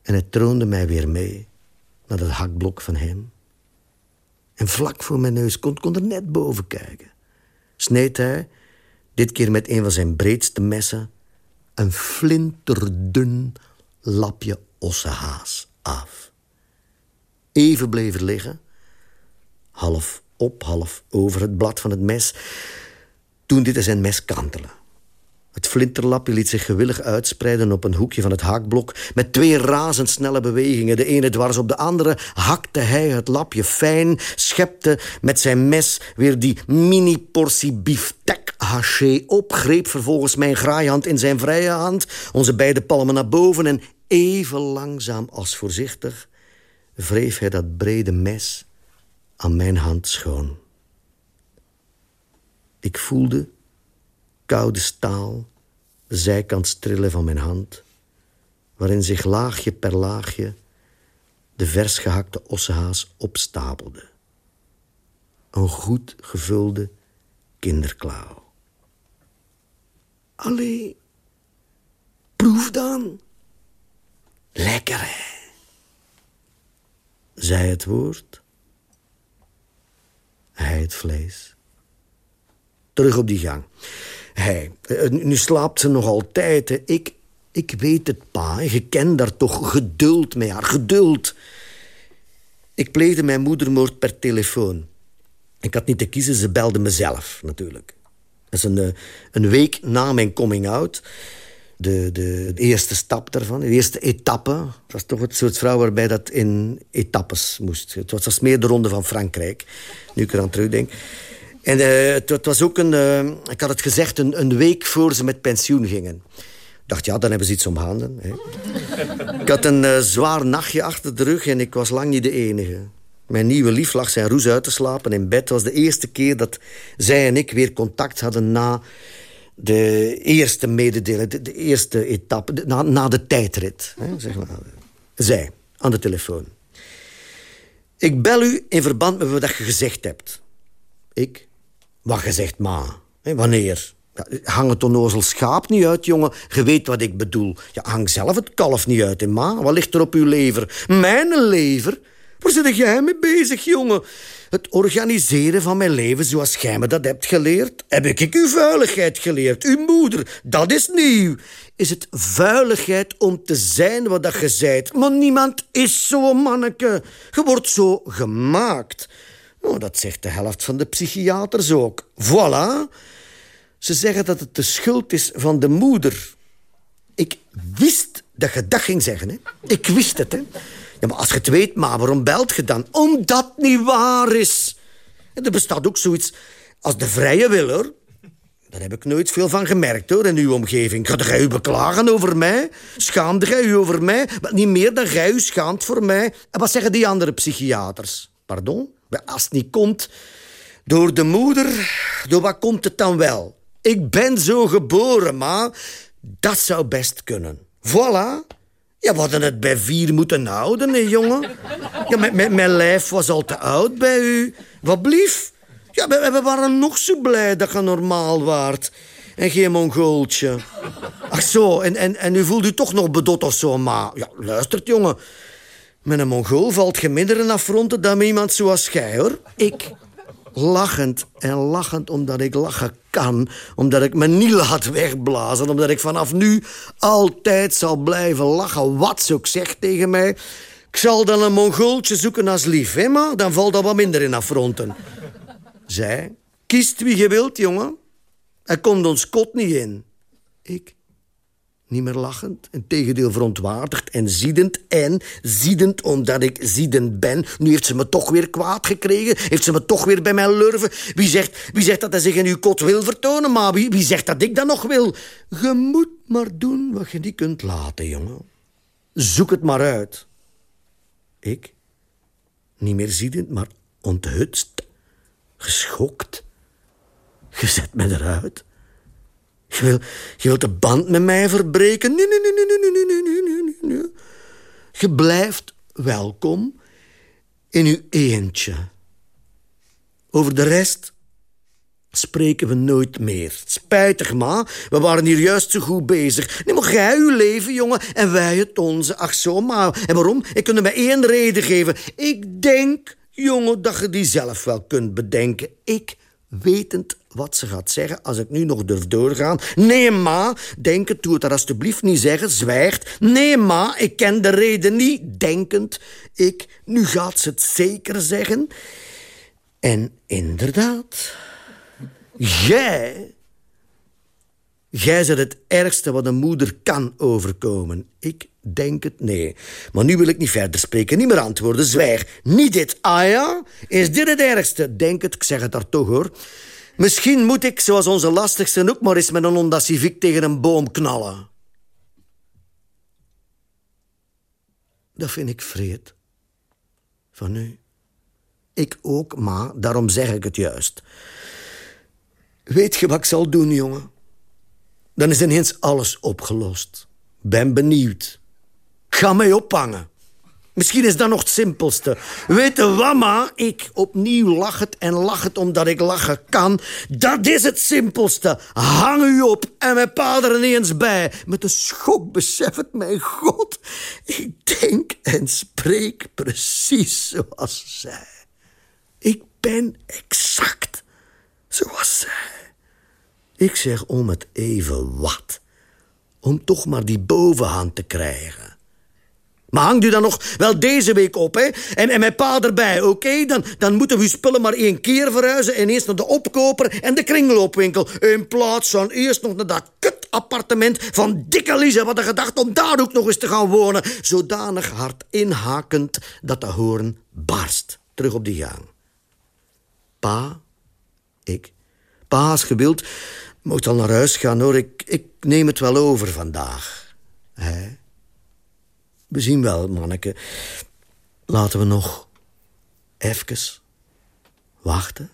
En hij troonde mij weer mee naar het hakblok van hem. En vlak voor mijn neus kon, kon er net boven kijken. Sneed hij, dit keer met een van zijn breedste messen, een flinterdun lapje ossehaas af. Even bleef er liggen half op, half over het blad van het mes. Toen dit zijn mes kantelen. Het flinterlapje liet zich gewillig uitspreiden op een hoekje van het haakblok. Met twee razendsnelle bewegingen, de ene dwars op de andere, hakte hij het lapje fijn, schepte met zijn mes weer die mini-portie bieftek haché op, greep vervolgens mijn graaihand in zijn vrije hand, onze beide palmen naar boven en even langzaam als voorzichtig wreef hij dat brede mes aan mijn hand schoon. Ik voelde koude staal de zijkant strillen van mijn hand, waarin zich laagje per laagje de vers gehakte ossehaas opstapelde. Een goed gevulde kinderklauw. Allee, proef dan. Lekker, hè? Zij het woord. Hij het vlees. Terug op die gang. Hij. Eh, nu slaapt ze nog altijd. Ik, ik weet het, pa. Je kent daar toch geduld met haar. Geduld. Ik pleegde mijn moedermoord per telefoon. Ik had niet te kiezen, ze belde mezelf, natuurlijk. Dat is een, eh, een week na mijn coming-out. De, de, eerste stap daarvan, de eerste etappe. Dat was toch het soort vrouw waarbij dat in etappes moest. Het was, was meer de ronde van Frankrijk, nu ik eraan terugdenk. En uh, het, het, was ook een, uh, ik had het gezegd, een, een week voor ze met pensioen gingen. Ik dacht, ja, dan hebben ze iets om handen. Hè. ik had een uh, zwaar nachtje achter de rug en ik was lang niet de enige. Mijn nieuwe lief lag zijn roes uit te slapen in bed. Het was de eerste keer dat zij en ik weer contact hadden na de eerste mededeling, de, de eerste etappe, de, na, na, de tijdrit. Hè, zeg maar. Zij, aan de telefoon. Ik bel u in verband met wat je gezegd hebt. Ik? Wat gezegd, ma? Wanneer? Hang het onnozel schaap niet uit, jongen. Je weet wat ik bedoel. Ja, hang zelf het kalf niet uit, ma. Wat ligt er op uw lever? Mijn lever? Waar zit jij mee bezig, jongen? Het organiseren van mijn leven zoals jij me dat hebt geleerd? Heb ik uw vuiligheid geleerd? Uw moeder, dat is nieuw. Is het vuiligheid om te zijn wat dat je zijt? Maar niemand is zo, manneke. Je wordt zo gemaakt. Nou, dat zegt de helft van de psychiaters ook. Voilà. Ze zeggen dat het de schuld is van de moeder. Ik wist dat je dat ging zeggen, hè? Ik wist het, hè? Ja, maar als je het weet, maar waarom belt je dan? Omdat het niet waar is. En er bestaat ook zoiets als de vrije wil, hoor. Daar heb ik nooit veel van gemerkt, hoor, in uw omgeving. Gaat jij u beklagen over mij? Schaamde jij u over mij? Maar niet meer dan jij u schaamt voor mij. En wat zeggen die andere psychiaters? Pardon? Als het niet komt door de moeder, door wat komt het dan wel? Ik ben zo geboren, maar dat zou best kunnen. Voilà. Ja, we hadden het bij vier moeten houden, hè, jongen. Mijn, lijf was al te oud bij u. Wat blief? Ja, we, waren nog zo blij dat je normaal waart. En geen mongooltje. Ach zo, en, en, en u voelt u toch nog bedot of zo, maar... Ja, luistert, jongen. Met een mongool valt je minder een affronten dan met iemand zoals jij, hoor. Ik lachend en lachend omdat ik lachen kan. Omdat ik me niet laat wegblazen. Omdat ik vanaf nu altijd zal blijven lachen. Wat ze ook zegt tegen mij. Ik zal dan een mongooltje zoeken als lief, hè, dan valt dat wat minder in affronten. Zij, kiest wie je wilt, jongen. Hij komt ons kot niet in. Ik, niet meer lachend, en tegendeel verontwaardigd en ziedend. En ziedend omdat ik ziedend ben. Nu heeft ze me toch weer kwaad gekregen. Heeft ze me toch weer bij mij lurven. Wie zegt, wie zegt dat hij zich in uw kot wil vertonen? Maar wie, wie zegt dat ik dat nog wil? Je moet maar doen wat je niet kunt laten, jongen. Zoek het maar uit. Ik? Niet meer ziedend, maar onthutst. Geschokt. Je zet me eruit. Je, wil, je wilt de band met mij verbreken? Nee, nee, nee, nee, nee, nee, nee, nee, nee. Je blijft welkom in uw eentje. Over de rest spreken we nooit meer. Spijtig, ma. We waren hier juist zo goed bezig. Nee, maar jij uw leven, jongen, en wij het onze. Ach zo, ma. En waarom? Ik kan er maar één reden geven. Ik denk, jongen, dat je die zelf wel kunt bedenken. Ik wetend wat ze gaat zeggen als ik nu nog durf doorgaan. Nee, ma, denk het, doe het er alstublieft niet zeggen, zwijgt. Nee, ma, ik ken de reden niet, denkend. Ik, nu gaat ze het zeker zeggen. En inderdaad, jij... Jij zet het ergste wat een moeder kan overkomen. Ik denk het, nee. Maar nu wil ik niet verder spreken, niet meer antwoorden, zwijg. Niet dit, ah ja? Is dit het ergste? Denk het, ik zeg het daar toch, hoor. Misschien moet ik, zoals onze lastigste, ook maar eens met een Honda Civic tegen een boom knallen. Dat vind ik vreed. Van u. Ik ook, maar daarom zeg ik het juist. Weet je wat ik zal doen, jongen? Dan is ineens alles opgelost. Ben benieuwd. Ga mij ophangen. Misschien is dat nog het simpelste. Weet je wat, ma? Ik opnieuw lach het en lach het omdat ik lachen kan. Dat is het simpelste. Hang u op en mijn pa er ineens bij. Met een schok besef het, mijn god. Ik denk en spreek precies zoals zij. Ik ben exact zoals zij. Ik zeg om het even wat. Om toch maar die bovenhand te krijgen. Maar hangt u dan nog wel deze week op, hè? En, en mijn pa erbij, oké? Dan, dan moeten we uw spullen maar één keer verhuizen... en eerst naar de opkoper en de kringloopwinkel. In plaats van eerst nog naar dat kut-appartement van dikke Lise... wat er gedacht om daar ook nog eens te gaan wonen. Zodanig hard inhakend dat de hoorn barst. Terug op die gang. Pa, ik, pa als gewild, mocht al naar huis gaan, hoor. Ik, ik neem het wel over vandaag. Hij we zien wel, manneke. Laten we nog even wachten.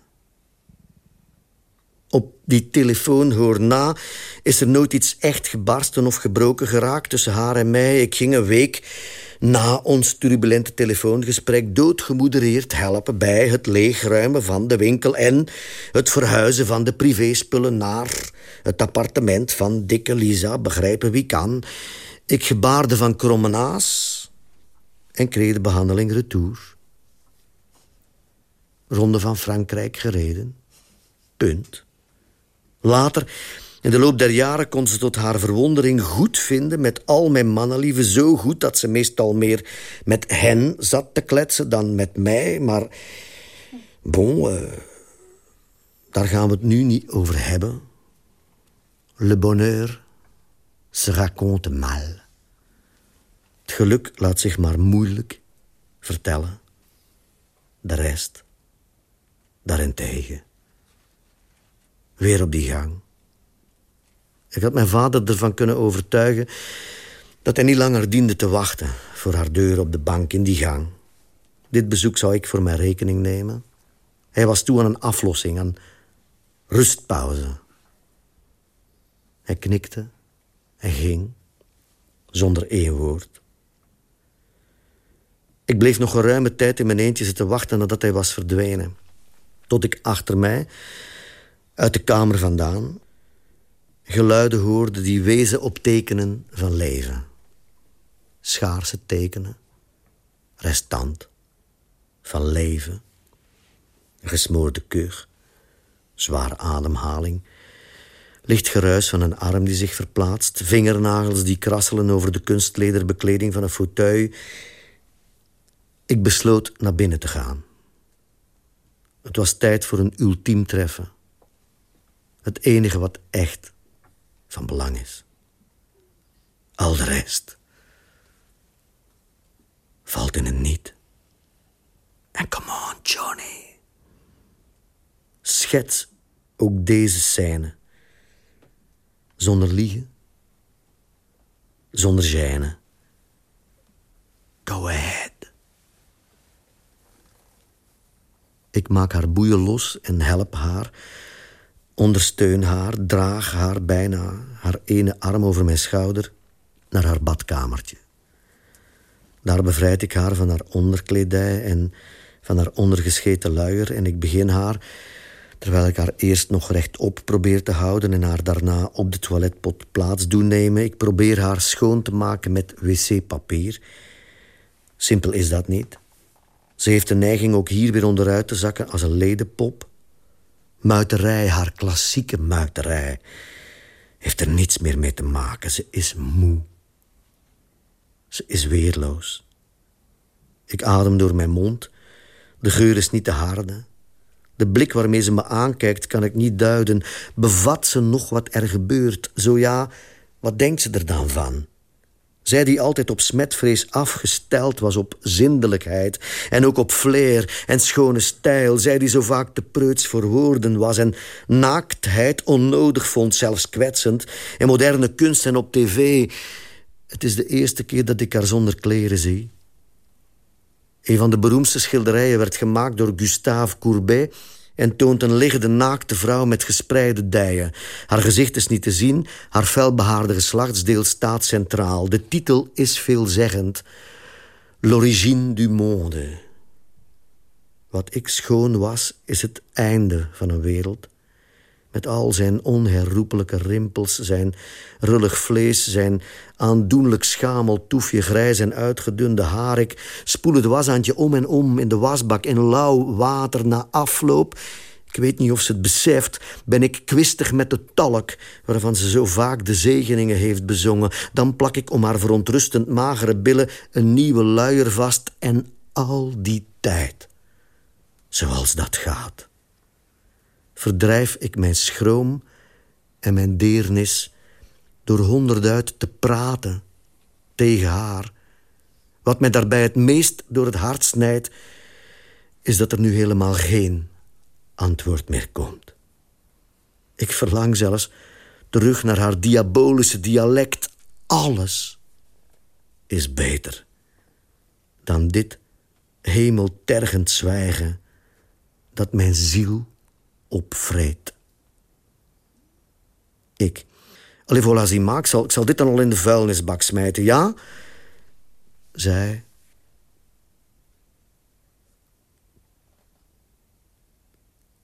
Op die telefoon, hoor na, is er nooit iets echt gebarsten of gebroken geraakt tussen haar en mij. Ik ging een week na ons turbulente telefoongesprek doodgemoedereerd helpen bij het leegruimen van de winkel en het verhuizen van de privéspullen naar het appartement van dikke Lisa, begrijpen wie kan. Ik gebaarde van krommenaas en kreeg de behandeling retour. Ronde van Frankrijk gereden. Punt. Later, in de loop der jaren, kon ze tot haar verwondering goed vinden... met al mijn mannenlieven zo goed dat ze meestal meer met hen zat te kletsen dan met mij. Maar, bon, uh, daar gaan we het nu niet over hebben. Le bonheur se raconte mal. Het geluk laat zich maar moeilijk vertellen. De rest, daarentegen. Weer op die gang. Ik had mijn vader ervan kunnen overtuigen... dat hij niet langer diende te wachten... voor haar deur op de bank in die gang. Dit bezoek zou ik voor mijn rekening nemen. Hij was toe aan een aflossing, aan rustpauze. Hij knikte en ging, zonder één woord. Ik bleef nog een ruime tijd in mijn eentje zitten wachten nadat hij was verdwenen. Tot ik achter mij, uit de kamer vandaan, geluiden hoorde die wezen op tekenen van leven. Schaarse tekenen, restant, van leven, gesmoorde kuch, zware ademhaling, licht geruis van een arm die zich verplaatst, vingernagels die krasselen over de kunstlederbekleding van een fauteuil ik besloot naar binnen te gaan. Het was tijd voor een ultiem treffen. Het enige wat echt van belang is. Al de rest valt in een niet. En come on, Johnny. Schets ook deze scène. Zonder liegen. Zonder gêne. Go ahead. Ik maak haar boeien los en help haar. Ondersteun haar, draag haar bijna, haar ene arm over mijn schouder, naar haar badkamertje. Daar bevrijd ik haar van haar onderkledij en van haar ondergescheten luier en ik begin haar, terwijl ik haar eerst nog rechtop probeer te houden en haar daarna op de toiletpot plaats doen nemen. Ik probeer haar schoon te maken met wc-papier. Simpel is dat niet. Ze heeft de neiging ook hier weer onderuit te zakken als een ledenpop. Muiterij, haar klassieke muiterij, heeft er niets meer mee te maken. Ze is moe. Ze is weerloos. Ik adem door mijn mond. De geur is niet te harde. De blik waarmee ze me aankijkt kan ik niet duiden. Bevat ze nog wat er gebeurt? Zo ja, wat denkt ze er dan van? Zij die altijd op smetvrees afgesteld was op zindelijkheid... en ook op flair en schone stijl. Zij die zo vaak te preuts voor woorden was... en naaktheid onnodig vond, zelfs kwetsend... en moderne kunst en op tv. Het is de eerste keer dat ik haar zonder kleren zie. Een van de beroemdste schilderijen werd gemaakt door Gustave Courbet en toont een liggende naakte vrouw met gespreide dijen. Haar gezicht is niet te zien, haar felbehaarde geslachtsdeel staat centraal. De titel is veelzeggend. L'origine du monde. Wat ik schoon was, is het einde van een wereld. Met al zijn onherroepelijke rimpels, zijn rullig vlees, zijn aandoenlijk schamel toefje grijs en uitgedunde haar. Ik spoel het washandje om en om in de wasbak in lauw water na afloop. Ik weet niet of ze het beseft, ben ik kwistig met de talk... waarvan ze zo vaak de zegeningen heeft bezongen. Dan plak ik om haar verontrustend magere billen een nieuwe luier vast... en al die tijd, zoals dat gaat verdrijf ik mijn schroom en mijn deernis door honderd te praten tegen haar. Wat mij daarbij het meest door het hart snijdt, is dat er nu helemaal geen antwoord meer komt. Ik verlang zelfs terug naar haar diabolische dialect. Alles is beter dan dit hemeltergend zwijgen dat mijn ziel opvreet. Ik. Allee, voilà, zie maar, ik zal, ik zal dit dan al in de vuilnisbak smijten, ja? Zij.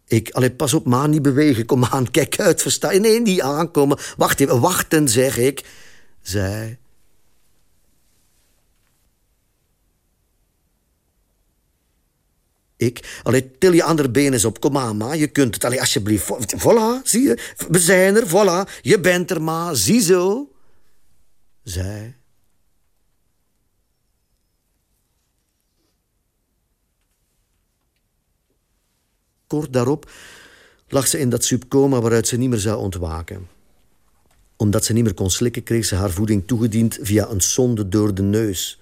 Ik, allee, pas op, maar niet bewegen, kom aan, kijk uit, versta? Nee, niet aankomen. Wacht even, wachten, zeg ik. Zij. Ik, allee, til je andere benen eens op. Kom aan, ma, je kunt het. Allee, alsjeblieft. Voilà, zie je? We zijn er, voilà. Je bent er, ma. Ziezo. Zij. Kort daarop lag ze in dat subcoma waaruit ze niet meer zou ontwaken. Omdat ze niet meer kon slikken, kreeg ze haar voeding toegediend via een sonde door de neus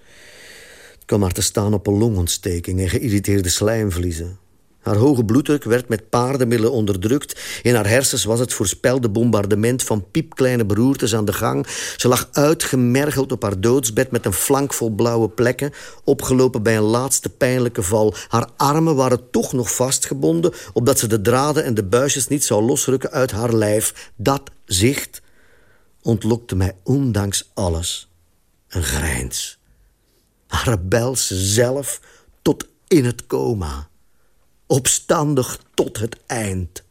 kwam te staan op een longontsteking en geïrriteerde slijmvliezen. Haar hoge bloeddruk werd met paardenmiddelen onderdrukt. In haar hersens was het voorspelde bombardement van piepkleine beroertes aan de gang. Ze lag uitgemergeld op haar doodsbed met een flank vol blauwe plekken, opgelopen bij een laatste pijnlijke val. Haar armen waren toch nog vastgebonden, opdat ze de draden en de buisjes niet zou losrukken uit haar lijf. Dat zicht ontlokte mij ondanks alles een grijns rebelse zelf tot in het coma. Opstandig tot het eind.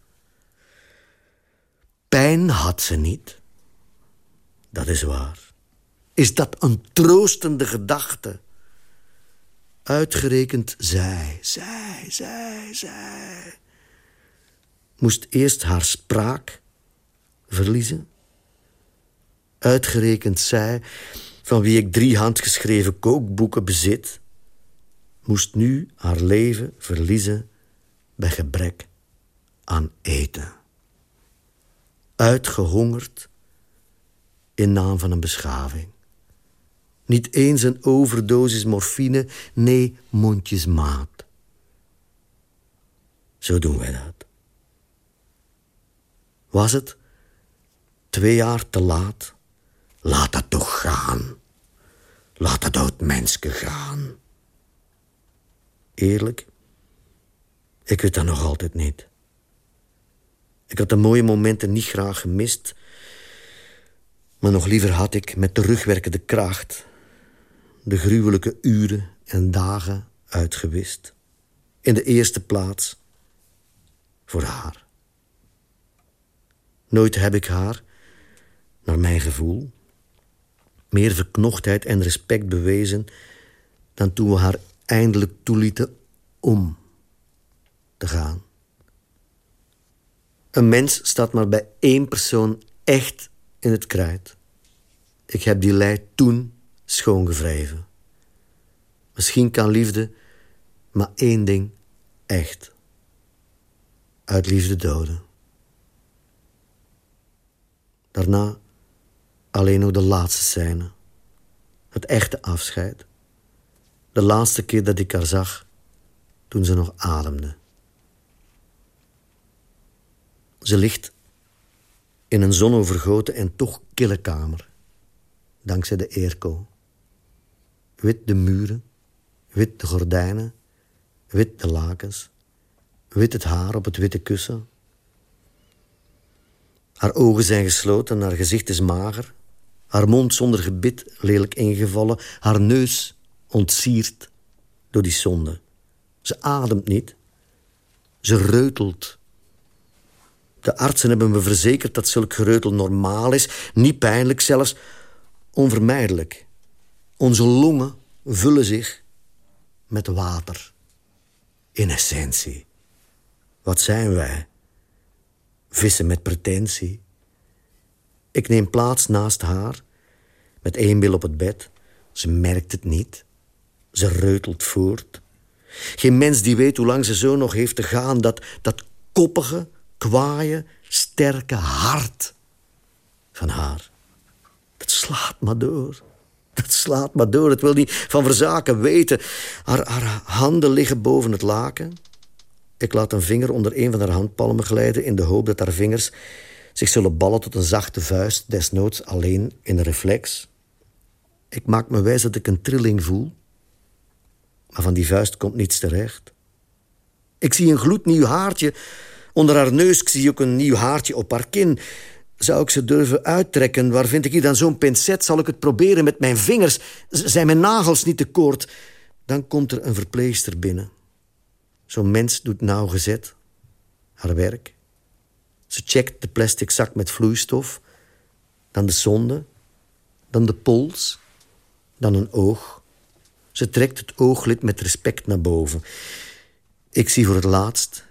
Pijn had ze niet. Dat is waar. Is dat een troostende gedachte? Uitgerekend zij, zij, zij, zij. Moest eerst haar spraak verliezen. Uitgerekend zij van wie ik drie handgeschreven kookboeken bezit, moest nu haar leven verliezen bij gebrek aan eten. Uitgehongerd in naam van een beschaving. Niet eens een overdosis morfine, nee, mondjesmaat. Zo doen wij dat. Was het twee jaar te laat? Laat dat toch gaan. Laat dat oud mensje gaan. Eerlijk, ik weet dat nog altijd niet. Ik had de mooie momenten niet graag gemist, maar nog liever had ik met terugwerkende kracht de gruwelijke uren en dagen uitgewist. In de eerste plaats voor haar. Nooit heb ik haar, naar mijn gevoel, meer verknochtheid en respect bewezen dan toen we haar eindelijk toelieten om te gaan. Een mens staat maar bij één persoon echt in het kruid. Ik heb die lei toen schoongevreven. Misschien kan liefde maar één ding echt. Uit liefde doden. Daarna alleen nog de laatste scène. Het echte afscheid. De laatste keer dat ik haar zag, toen ze nog ademde. Ze ligt in een zonovergoten en toch kille kamer. Dankzij de airco. Wit de muren, wit de gordijnen, wit de lakens, wit het haar op het witte kussen. Haar ogen zijn gesloten, haar gezicht is mager, haar mond zonder gebit, lelijk ingevallen. Haar neus ontsierd door die zonde. Ze ademt niet. Ze reutelt. De artsen hebben me verzekerd dat zulk gereutel normaal is, niet pijnlijk, zelfs onvermijdelijk. Onze longen vullen zich met water. In essentie. Wat zijn wij? Vissen met pretentie. Ik neem plaats naast haar, met één bil op het bed. Ze merkt het niet. Ze reutelt voort. Geen mens die weet hoe lang ze zo nog heeft te gaan. Dat, dat koppige, kwaaie, sterke hart van haar. Dat slaat maar door. Dat slaat maar door. Het wil niet van verzaken weten. Haar, haar handen liggen boven het laken. Ik laat een vinger onder een van haar handpalmen glijden... in de hoop dat haar vingers zich zullen ballen tot een zachte vuist... desnoods alleen in een reflex. Ik maak me wijs dat ik een trilling voel. Maar van die vuist komt niets terecht. Ik zie een gloednieuw haartje onder haar neus. Ik zie ook een nieuw haartje op haar kin. Zou ik ze durven uittrekken? Waar vind ik hier dan zo'n pincet? Zal ik het proberen met mijn vingers? Zijn mijn nagels niet te kort? Dan komt er een verpleegster binnen. Zo'n mens doet nauwgezet haar werk. Ze checkt de plastic zak met vloeistof, dan de zonde, dan de pols, dan een oog. Ze trekt het ooglid met respect naar boven. Ik zie voor het laatst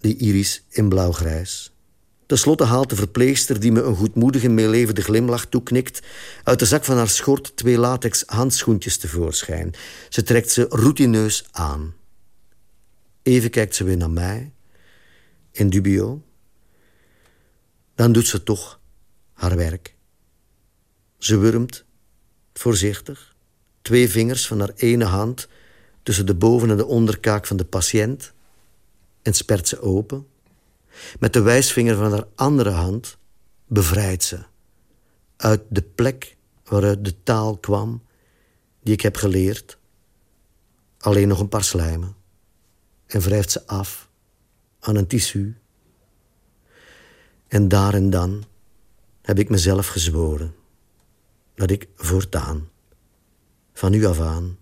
die iris in blauwgrijs. Ten slotte haalt de verpleegster, die me een goedmoedige, meelevende glimlach toeknikt... uit de zak van haar schort twee latex handschoentjes tevoorschijn. Ze trekt ze routineus aan. Even kijkt ze weer naar mij, in dubio. Dan doet ze toch haar werk. Ze wurmt, voorzichtig, twee vingers van haar ene hand... tussen de boven- en de onderkaak van de patiënt... en spert ze open... Met de wijsvinger van haar andere hand bevrijdt ze. Uit de plek waaruit de taal kwam die ik heb geleerd. Alleen nog een paar slijmen. En wrijft ze af aan een tissu. En daar en dan heb ik mezelf gezworen dat ik voortaan, van nu af aan,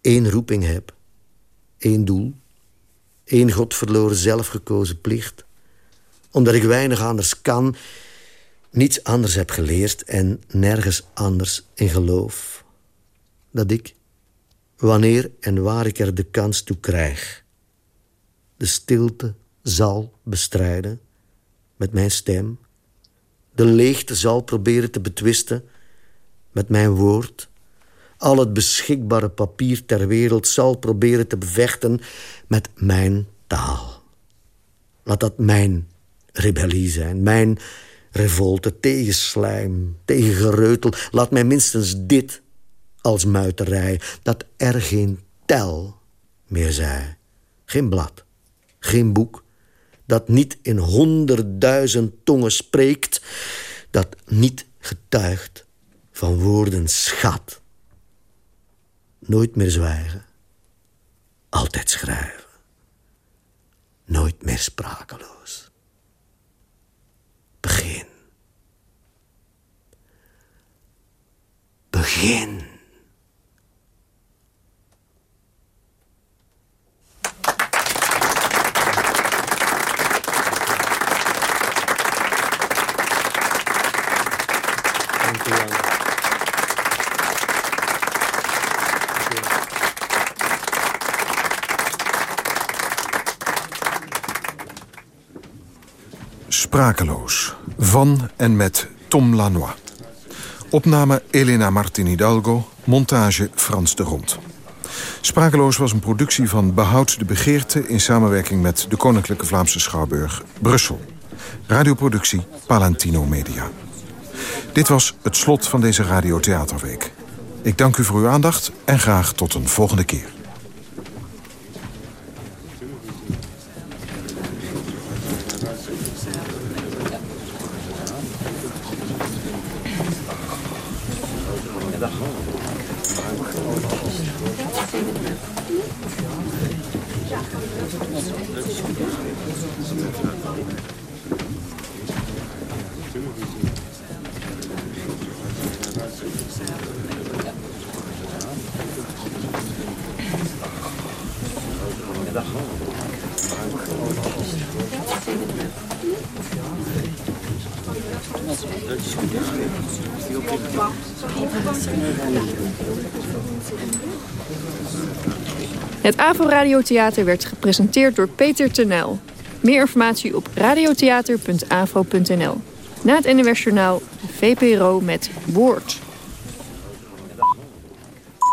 één roeping heb, één doel één godverloren zelfgekozen plicht. Omdat ik weinig anders kan, niets anders heb geleerd en nergens anders in geloof. Dat ik, wanneer en waar ik er de kans toe krijg, de stilte zal bestrijden met mijn stem, de leegte zal proberen te betwisten met mijn woord al het beschikbare papier ter wereld zal proberen te bevechten met mijn taal. Laat dat mijn rebellie zijn, mijn revolte tegen slijm, tegen gereutel. Laat mij minstens dit als muiterij, dat er geen tel meer zij. Geen blad, geen boek, dat niet in honderdduizend tongen spreekt, dat niet getuigt van woorden schat. Nooit meer zwijgen. Altijd schrijven. Nooit meer sprakeloos. Begin. Begin. Sprakeloos. Van en met Tom Lanois. Opname Elena Martin Hidalgo. Montage Frans de Rond. Sprakeloos was een productie van Behoud de Begeerte... in samenwerking met de Koninklijke Vlaamse Schouwburg Brussel. Radioproductie Palantino Media. Dit was het slot van deze Radiotheaterweek. Ik dank u voor uw aandacht en graag tot een volgende keer. Dag. Het AVO Radiotheater werd gepresenteerd door Peter Tenel. Meer informatie op radiotheater.avro.nl. Na het NWS Journaal VPRO met Woord.